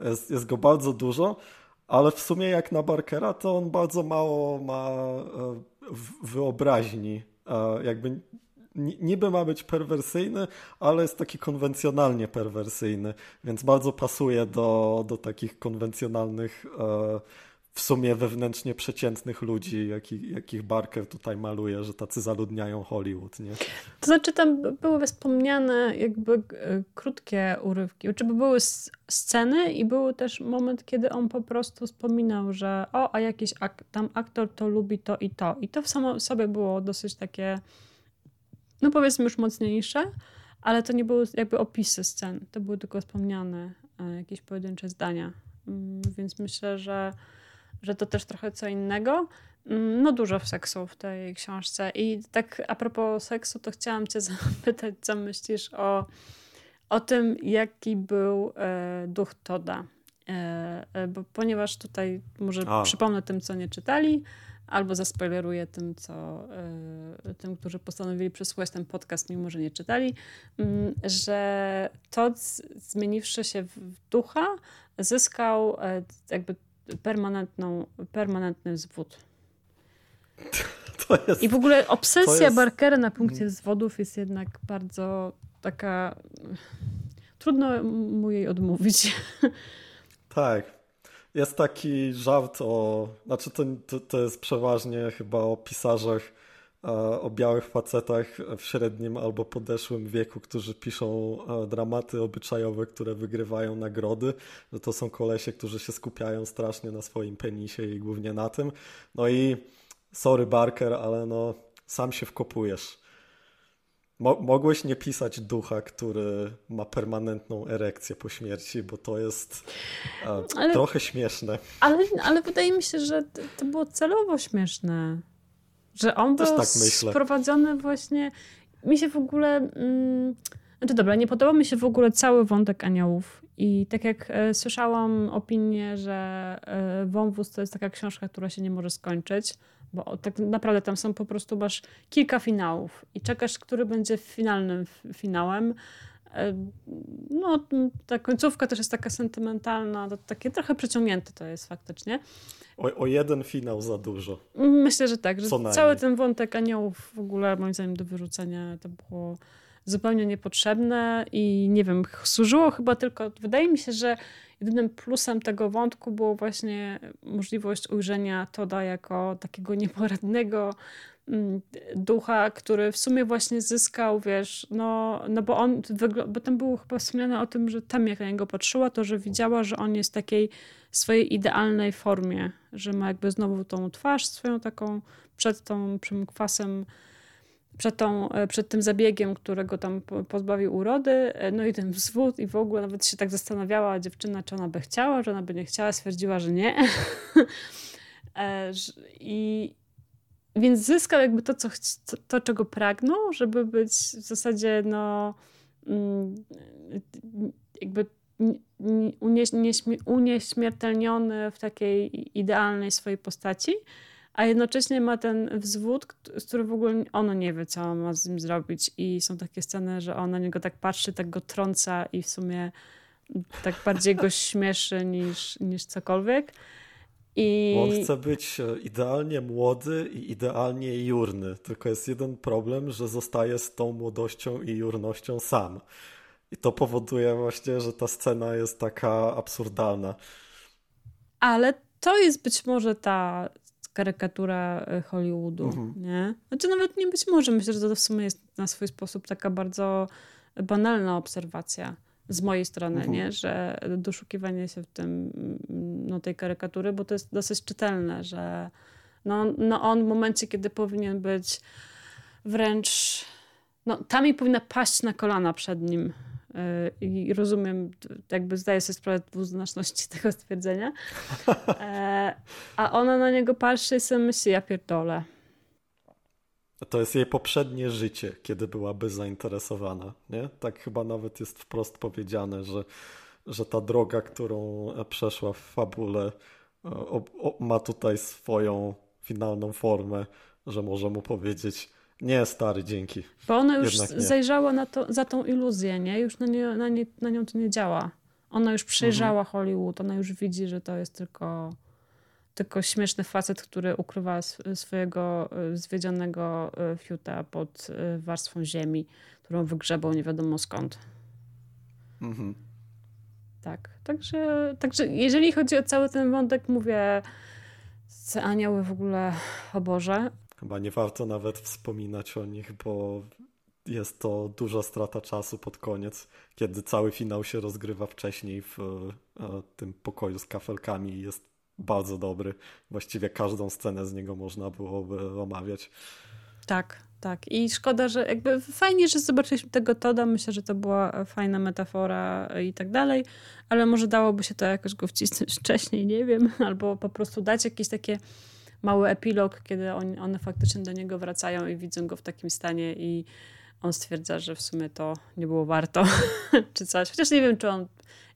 Jest, jest go bardzo dużo, ale w sumie jak na Barkera, to on bardzo mało ma e, wyobraźni. Jakby niby ma być perwersyjny, ale jest taki konwencjonalnie perwersyjny, więc bardzo pasuje do, do takich konwencjonalnych, e, w sumie wewnętrznie przeciętnych ludzi, jakich, jakich Barker tutaj maluje, że tacy zaludniają Hollywood. Nie? To znaczy tam były wspomniane jakby e, krótkie urywki, czy znaczy, były sceny i był też moment, kiedy on po prostu wspominał, że o, a jakiś ak tam aktor to lubi to i to. I to w samo sobie było dosyć takie, no powiedzmy już mocniejsze, ale to nie były jakby opisy scen. To były tylko wspomniane e, jakieś pojedyncze zdania. Mm, więc myślę, że, że to też trochę co innego. Mm, no dużo seksu w tej książce. I tak a propos seksu, to chciałam cię zapytać, co myślisz o o tym, jaki był e, duch Toda. E, e, bo ponieważ tutaj może A. przypomnę tym, co nie czytali, albo zaspoileruję tym, co, y, tym, którzy postanowili przesłuchać ten podcast, mimo że nie czytali, mm, że Todd, zmieniwszy się w ducha, zyskał e, jakby permanentną, permanentny zwód. Jest, I w ogóle obsesja jest... Barkera na punkcie zwodów jest jednak bardzo taka. Trudno mu jej odmówić. Tak. Jest taki żart o. Znaczy, to, to, jest przeważnie chyba o pisarzach, o białych facetach w średnim albo podeszłym wieku, którzy piszą e, dramaty obyczajowe, które wygrywają nagrody. Że to są kolesie, którzy się skupiają strasznie na swoim penisie i głównie na tym. No i sorry Barker, ale no sam się wkopujesz. Mo mogłeś nie pisać ducha, który ma permanentną erekcję po śmierci, bo to jest e, ale, trochę śmieszne. Ale, ale wydaje mi się, że to było celowo śmieszne. Że on Też był tak sprowadzony właśnie. Mi się w ogóle. Mm, znaczy dobra, nie podoba mi się w ogóle cały wątek aniołów. I tak jak e, słyszałam opinię, że e, Wąwóz to jest taka książka, która się nie może skończyć bo tak naprawdę tam są po prostu, masz kilka finałów i czekasz, który będzie finalnym finałem. No, ta końcówka też jest taka sentymentalna, to takie trochę przeciągnięte to jest faktycznie. O, o jeden finał za dużo. Myślę, że tak, że cały ten wątek aniołów w ogóle moim zdaniem do wyrzucenia to było zupełnie niepotrzebne i nie wiem, służyło chyba tylko, wydaje mi się, że Jedynym plusem tego wątku było właśnie możliwość ujrzenia Toda jako takiego nieporadnego ducha, który w sumie właśnie zyskał, wiesz, no, no bo on, bo tam było chyba wspomniane o tym, że tam jak na niego patrzyła, to że widziała, że on jest w takiej swojej idealnej formie, że ma jakby znowu tą twarz swoją taką przed tą kwasem przed, tą, e, przed tym zabiegiem, którego tam pozbawił urody, e, no i ten wzwód i w ogóle nawet się tak zastanawiała dziewczyna, czy ona by chciała, czy ona by nie chciała, stwierdziła, że nie. E, I więc zyskał jakby to, co, to, to, czego pragnął, żeby być w zasadzie no mm, jakby unieśmiertelniony w takiej idealnej swojej postaci a jednocześnie ma ten wzwód, z którym w ogóle ono nie wie, co ma z nim zrobić. I są takie sceny, że on na niego tak patrzy, tak go trąca i w sumie tak bardziej go śmieszy niż, niż cokolwiek. I... On chce być e, idealnie młody i idealnie jurny. Tylko jest jeden problem, że zostaje z tą młodością i jurnością sam. I to powoduje właśnie, że ta scena jest taka absurdalna. Ale to jest być może ta karykatura e, Hollywoodu, mhm. nie? Znaczy nawet nie być może, myślę, że to w sumie jest na swój sposób taka bardzo banalna obserwacja z mojej strony, mhm. nie? Że doszukiwanie się w tym, no, tej karykatury, bo to jest dosyć czytelne, że no, no on w momencie, kiedy powinien być wręcz no, tam mi powinna paść na kolana przed nim i rozumiem, jakby zdaję sobie sprawę dwuznaczności tego stwierdzenia. E, a ona na niego patrzy i sobie myśli, ja pierdolę. To jest jej poprzednie życie, kiedy byłaby zainteresowana, nie? Tak chyba nawet jest wprost powiedziane, że, że ta droga, którą przeszła w fabule o, o, ma tutaj swoją finalną formę, że może mu powiedzieć nie, stary, dzięki. Bo ona już zajrzała na to, za tą iluzję, nie? Już na, nie, na, nie, na nią to nie działa. Ona już przejrzała mhm. Hollywood, ona już widzi, że to jest tylko, tylko śmieszny facet, który ukrywa swojego y, zwiedzionego y, fiuta pod y, warstwą ziemi, którą wygrzebał nie wiadomo skąd. Mhm. Tak, także, także jeżeli chodzi o cały ten wątek, mówię, te anioły w ogóle, o Boże, Chyba nie warto nawet wspominać o nich, bo jest to duża strata czasu pod koniec, kiedy cały finał się rozgrywa wcześniej w e, tym pokoju z kafelkami i jest bardzo dobry. Właściwie każdą scenę z niego można byłoby omawiać. Tak, tak. I szkoda, że jakby fajnie, że zobaczyliśmy tego Toda. Myślę, że to była fajna metafora i tak dalej, ale może dałoby się to jakoś go wcisnąć wcześniej, nie wiem, albo po prostu dać jakieś takie mały epilog, kiedy on, one faktycznie do niego wracają i widzą go w takim stanie i on stwierdza, że w sumie to nie było warto, czy coś. Chociaż nie wiem, czy on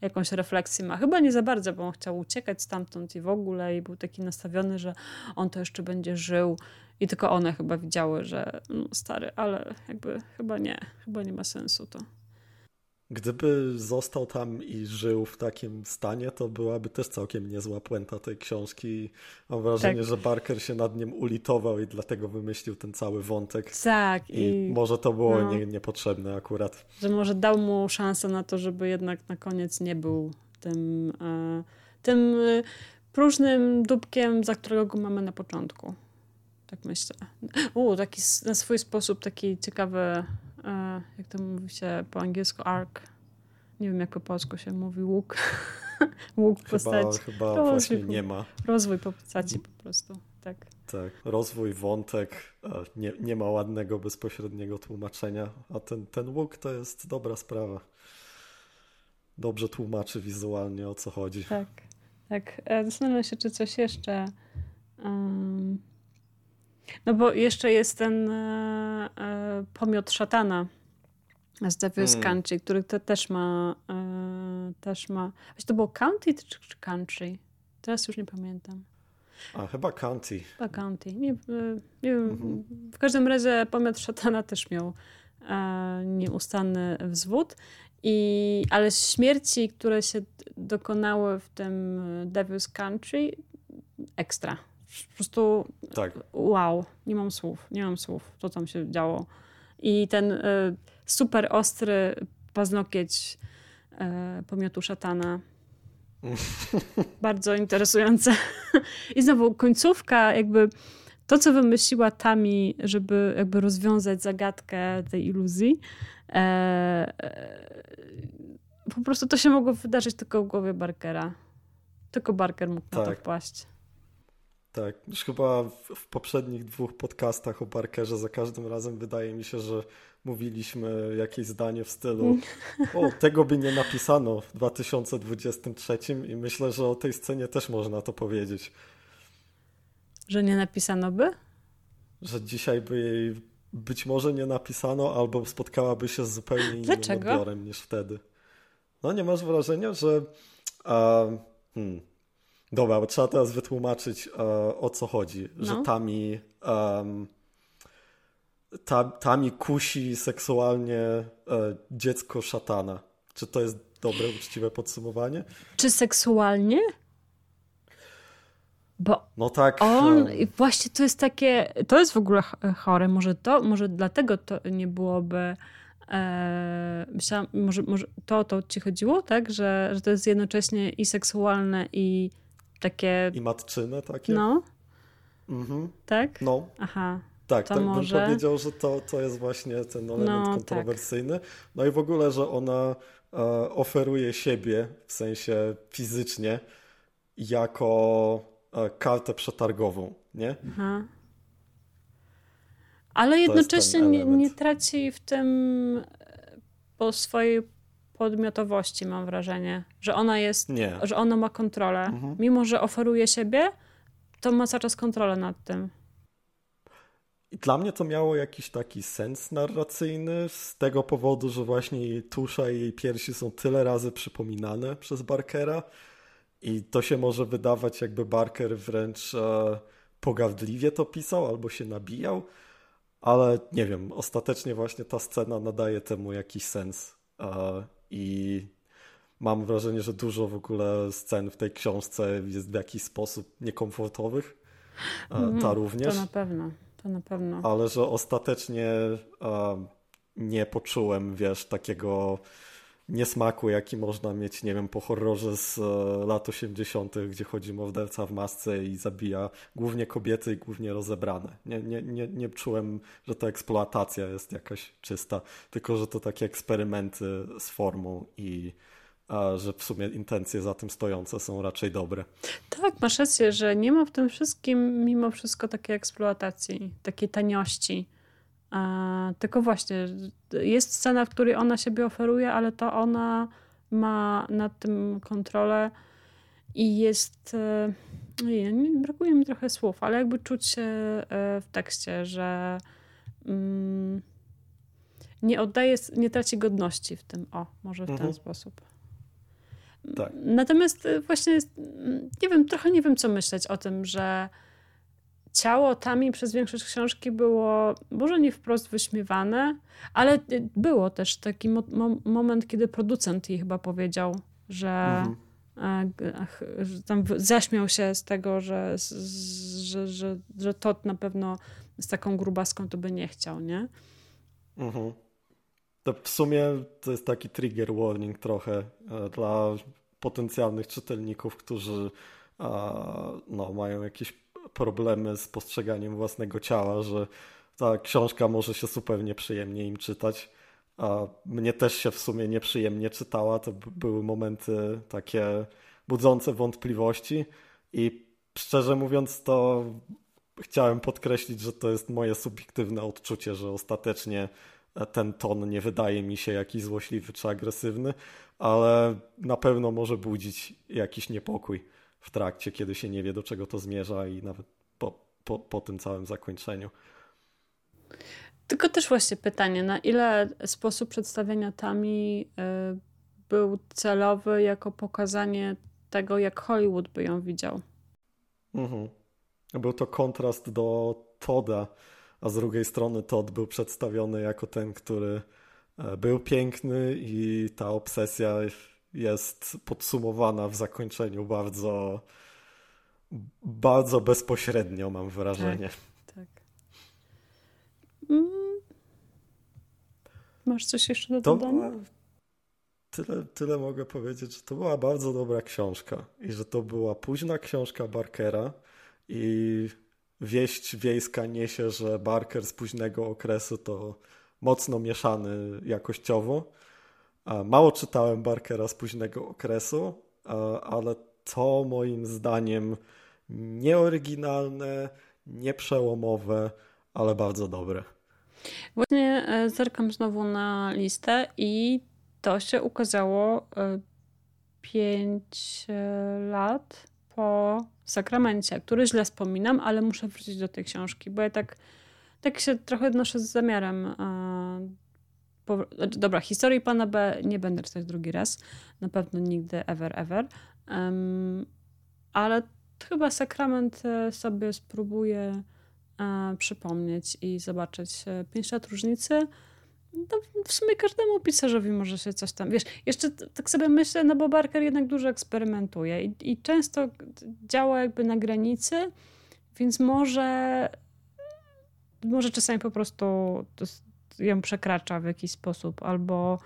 jakąś refleksję ma. Chyba nie za bardzo, bo on chciał uciekać stamtąd i w ogóle i był taki nastawiony, że on to jeszcze będzie żył. I tylko one chyba widziały, że no, stary, ale jakby chyba nie, chyba nie ma sensu to. Gdyby został tam i żył w takim stanie, to byłaby też całkiem niezła puenta tej książki. Mam wrażenie, tak. że Barker się nad nim ulitował i dlatego wymyślił ten cały wątek. Tak. I, i może to było no, nie, niepotrzebne akurat. Że może dał mu szansę na to, żeby jednak na koniec nie był tym, e, tym e, próżnym dupkiem, za którego go mamy na początku. Tak myślę. U, taki na swój sposób taki ciekawy jak to mówi się po angielsku, arc. Nie wiem, jak po polsku się mówi, łuk. łuk chyba, postaci. Chyba rozwój, właśnie nie ma. Rozwój po postaci po prostu, tak. Tak, rozwój, wątek, nie, nie ma ładnego, bezpośredniego tłumaczenia, a ten, ten łuk to jest dobra sprawa. Dobrze tłumaczy wizualnie, o co chodzi. Tak, tak. E, zastanawiam się, czy coś jeszcze... Um no bo jeszcze jest ten e, e, pomiot szatana z Devil's hmm. Country, który to też ma e, też ma... Właśnie to było county czy, czy country? Teraz już nie pamiętam. A chyba county. Chyba county. Nie, e, nie wiem. Mhm. W każdym razie pomiot szatana też miał e, nieustanny wzwód. I, ale śmierci, które się dokonały w tym Devil's Country, ekstra. Po prostu tak. wow, nie mam słów, nie mam słów, co tam się działo. I ten y, super ostry paznokieć y, pomiotu szatana. Bardzo interesujące. I znowu końcówka, jakby to, co wymyśliła Tami, żeby jakby rozwiązać zagadkę tej iluzji, e, e, po prostu to się mogło wydarzyć tylko w głowie Barkera. Tylko Barker mógł tak. na to tak. wpaść. Tak, już chyba w, poprzednich dwóch podcastach o Parkerze za każdym razem wydaje mi się, że mówiliśmy jakieś zdanie w stylu o, tego by nie napisano w 2023 i myślę, że o tej scenie też można to powiedzieć. Że nie napisano by? Że dzisiaj by jej być może nie napisano albo spotkałaby się z zupełnie innym Dlaczego? odbiorem niż wtedy. No nie masz wrażenia, że... Hmm, Dobra, bo trzeba teraz wytłumaczyć e, o co chodzi. No. Że Tami, um, ta, Tami kusi seksualnie e, dziecko szatana. Czy to jest dobre, uczciwe podsumowanie? Czy seksualnie? Bo no tak. On, właśnie to jest takie, to jest w ogóle chore. Może to, może dlatego to nie byłoby. E, myślałam, może, może to to ci chodziło, tak? Że, że to jest jednocześnie i seksualne, i takie... I matczyne takie? No. Mhm. Tak? No. Aha. Tak, to tak może... bym powiedział, że to, to jest właśnie ten element no, tak. kontrowersyjny. Tak. No i w ogóle, że ona e, oferuje siebie, w sensie fizycznie, jako e, kartę przetargową, nie? Aha. Ale jednocześnie nie, nie traci w tym e, po swojej podmiotowości, mam wrażenie, że ona jest, Nie. że ona ma kontrolę. Mhm. Mimo, że oferuje siebie, to ma cały czas kontrolę nad tym. I dla mnie to miało jakiś taki sens narracyjny z tego powodu, że właśnie jej tusza i jej piersi są tyle razy przypominane przez Barkera i to się może wydawać jakby Barker wręcz e, pogardliwie to pisał albo się nabijał, ale nie wiem, ostatecznie właśnie ta scena nadaje temu jakiś sens. E, i mam wrażenie, że dużo w ogóle scen w tej książce jest w jakiś sposób niekomfortowych. Mm, ta również. To na pewno, to na pewno. Ale że ostatecznie nie poczułem, wiesz, takiego niesmaku, jaki można mieć, nie wiem, po horrorze z e, lat 80., gdzie chodzi morderca w masce i zabija głównie kobiety i głównie rozebrane. Nie, nie, nie, nie czułem, że ta eksploatacja jest jakaś czysta, tylko że to takie eksperymenty z formą i że w sumie intencje za tym stojące są raczej dobre. Tak, masz rację, że nie ma w tym wszystkim mimo wszystko takiej eksploatacji, takiej taniości tylko właśnie, jest scena, w której ona siebie oferuje, ale to ona ma nad tym kontrolę i jest. E, nie, brakuje mi trochę słów, ale jakby czuć się e, w tekście, że mm, nie oddaje, nie traci godności w tym, o, może w mhm. ten sposób. Tak. Natomiast y, właśnie, nie wiem, trochę nie wiem, co myśleć o tym, że ciało Tami przez większość książki było może nie wprost wyśmiewane, ale było też taki mo moment, kiedy producent jej chyba powiedział, że, mhm. E, że tam zaśmiał się z tego, że, że, że, że to na pewno z taką grubaską to by nie chciał, nie? Mhm. To w sumie to jest taki trigger warning trochę e, dla potencjalnych czytelników, którzy no, mają jakieś problemy z postrzeganiem własnego ciała, że ta książka może się super nieprzyjemnie im czytać. A mnie też się w sumie nieprzyjemnie czytała. To były momenty takie budzące wątpliwości i szczerze mówiąc to chciałem podkreślić, że to jest moje subiektywne odczucie, że ostatecznie ten ton nie wydaje mi się jakiś złośliwy czy agresywny, ale na pewno może budzić jakiś niepokój w trakcie, kiedy się nie wie, do czego to zmierza i nawet po, po, po tym całym zakończeniu. Tylko też właśnie pytanie, na ile sposób przedstawienia Tami y, był celowy jako pokazanie tego, jak Hollywood by ją widział? Mhm. Był to kontrast do Toda, a z drugiej strony Todd był przedstawiony jako ten, który e, był piękny i ta obsesja jest podsumowana w zakończeniu bardzo bardzo bezpośrednio, mam wrażenie. Tak. tak. Mm. Masz coś jeszcze do dodania? Tyle, tyle mogę powiedzieć, że to była bardzo dobra książka i że to była późna książka Barkera i wieść wiejska niesie, że Barker z późnego okresu to mocno mieszany jakościowo. Mało czytałem Barkera z późnego okresu, ale to moim zdaniem nieoryginalne, nieprzełomowe, ale bardzo dobre. Właśnie e, zerkam znowu na listę i to się ukazało 5 e, lat po Sakramencie, który źle wspominam, ale muszę wrócić do tej książki, bo ja tak, tak się trochę odnoszę z zamiarem. Znaczy, dobra, historii pana B nie będę czytać drugi raz, na pewno nigdy, ever, ever, ale chyba sakrament e, sobie spróbuję e, przypomnieć i zobaczyć e, pięć lat różnicy. No, w sumie każdemu pisarzowi może się coś tam. Wiesz, jeszcze tak sobie myślę, no bo Barker jednak dużo eksperymentuje i, i często działa jakby na granicy, więc może może czasami po prostu ją przekracza w jakiś sposób, albo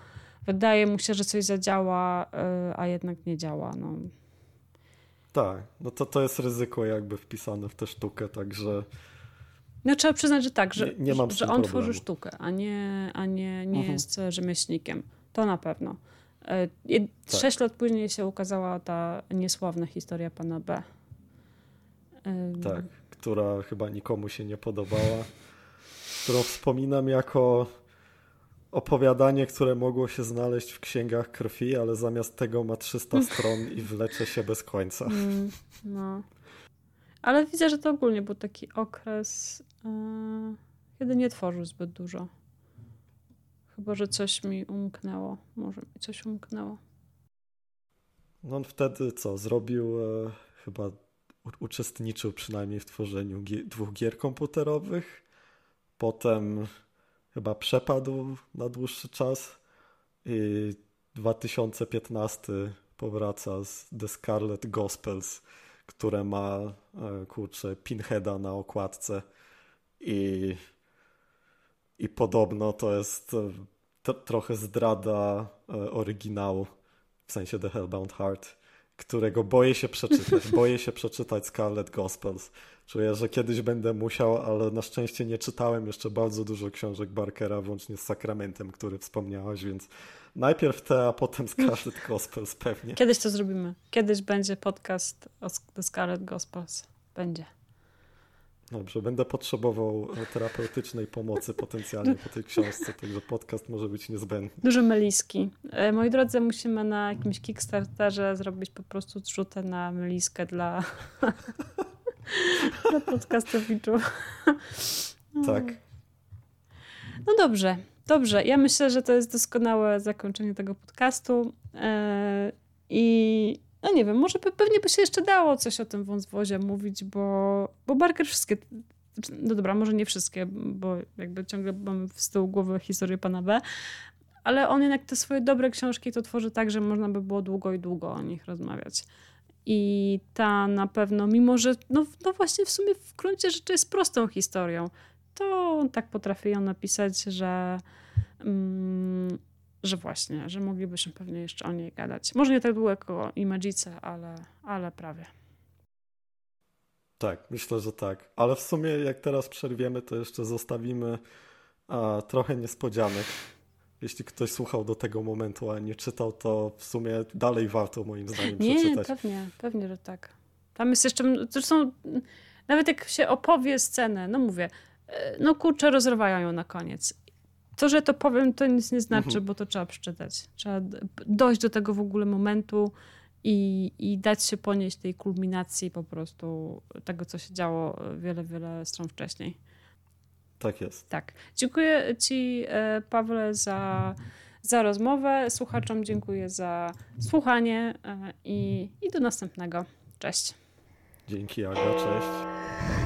wydaje mu się, że coś zadziała, a jednak nie działa. No. Tak, no to, to jest ryzyko jakby wpisane w tę sztukę, także... No trzeba przyznać, że tak, że, nie, nie że on problemu. tworzy sztukę, a nie, a nie, nie mhm. jest rzemieślnikiem. To na pewno. E, tak. Sześć lat później się ukazała ta niesławna historia pana B. Tak, która chyba nikomu się nie podobała. Którą wspominam jako opowiadanie, które mogło się znaleźć w księgach krwi, ale zamiast tego ma 300 stron i wlecze się bez końca. Mm, no. Ale widzę, że to ogólnie był taki okres, yy, kiedy nie tworzył zbyt dużo. Chyba, że coś mi umknęło. Może mi coś umknęło. No on wtedy co? Zrobił e, chyba uczestniczył przynajmniej w tworzeniu dwóch gier komputerowych. Potem chyba przepadł na dłuższy czas i 2015 powraca z The Scarlet Gospels, które ma e, kurczę Pinheada na okładce. I, i podobno to jest e, trochę zdrada e, oryginału, w sensie The Hellbound Heart, którego boję się przeczytać. Boję się przeczytać Scarlet Gospels. Czuję, że kiedyś będę musiał, ale na szczęście nie czytałem jeszcze bardzo dużo książek Barkera, włącznie z Sakramentem, który wspomniałaś, więc najpierw te, a potem Scarlet Gospels pewnie. Kiedyś to zrobimy. Kiedyś będzie podcast o Scarlet Gospels. Będzie. Dobrze, będę potrzebował terapeutycznej pomocy potencjalnie po tej książce, także podcast może być niezbędny. Dużo meliski. E, moi drodzy, musimy na jakimś Kickstarterze zrobić po prostu zrzutę na meliskę dla Dla podcastowiczów. Tak. No dobrze. Dobrze, ja myślę, że to jest doskonałe zakończenie tego podcastu. E, I no nie wiem, może by, pewnie by się jeszcze dało coś o tym wąswozie mówić, bo, bo Barker wszystkie, znaczy, no dobra, może nie wszystkie, bo jakby ciągle mamy z tyłu głowy historię pana B, ale on jednak te swoje dobre książki to tworzy tak, że można by było długo i długo o nich rozmawiać. I ta na pewno, mimo że no, no właśnie w sumie w gruncie rzeczy jest prostą historią, to tak potrafi ją napisać, że, mm, że właśnie, że moglibyśmy pewnie jeszcze o niej gadać. Może nie tak długo jak o Imagice, ale, ale prawie. Tak, myślę, że tak. Ale w sumie jak teraz przerwiemy, to jeszcze zostawimy a, trochę niespodzianek. Jeśli ktoś słuchał do tego momentu, a nie czytał, to w sumie dalej warto moim zdaniem nie, przeczytać. Nie, pewnie, pewnie, że tak. Tam jest jeszcze, zresztą nawet jak się opowie scenę, no mówię, e, no kurczę, rozrywają ją na koniec. To, że to powiem, to nic nie znaczy, mhm. bo to trzeba przeczytać. Trzeba dojść do tego w ogóle momentu i, i dać się ponieść tej kulminacji po prostu tego, co się działo wiele, wiele stron wcześniej. Tak jest. Tak. Dziękuję Ci, e, Pawle, za, za rozmowę. Słuchaczom dziękuję za słuchanie e, i, i do następnego. Cześć. Dzięki, Aga. Cześć.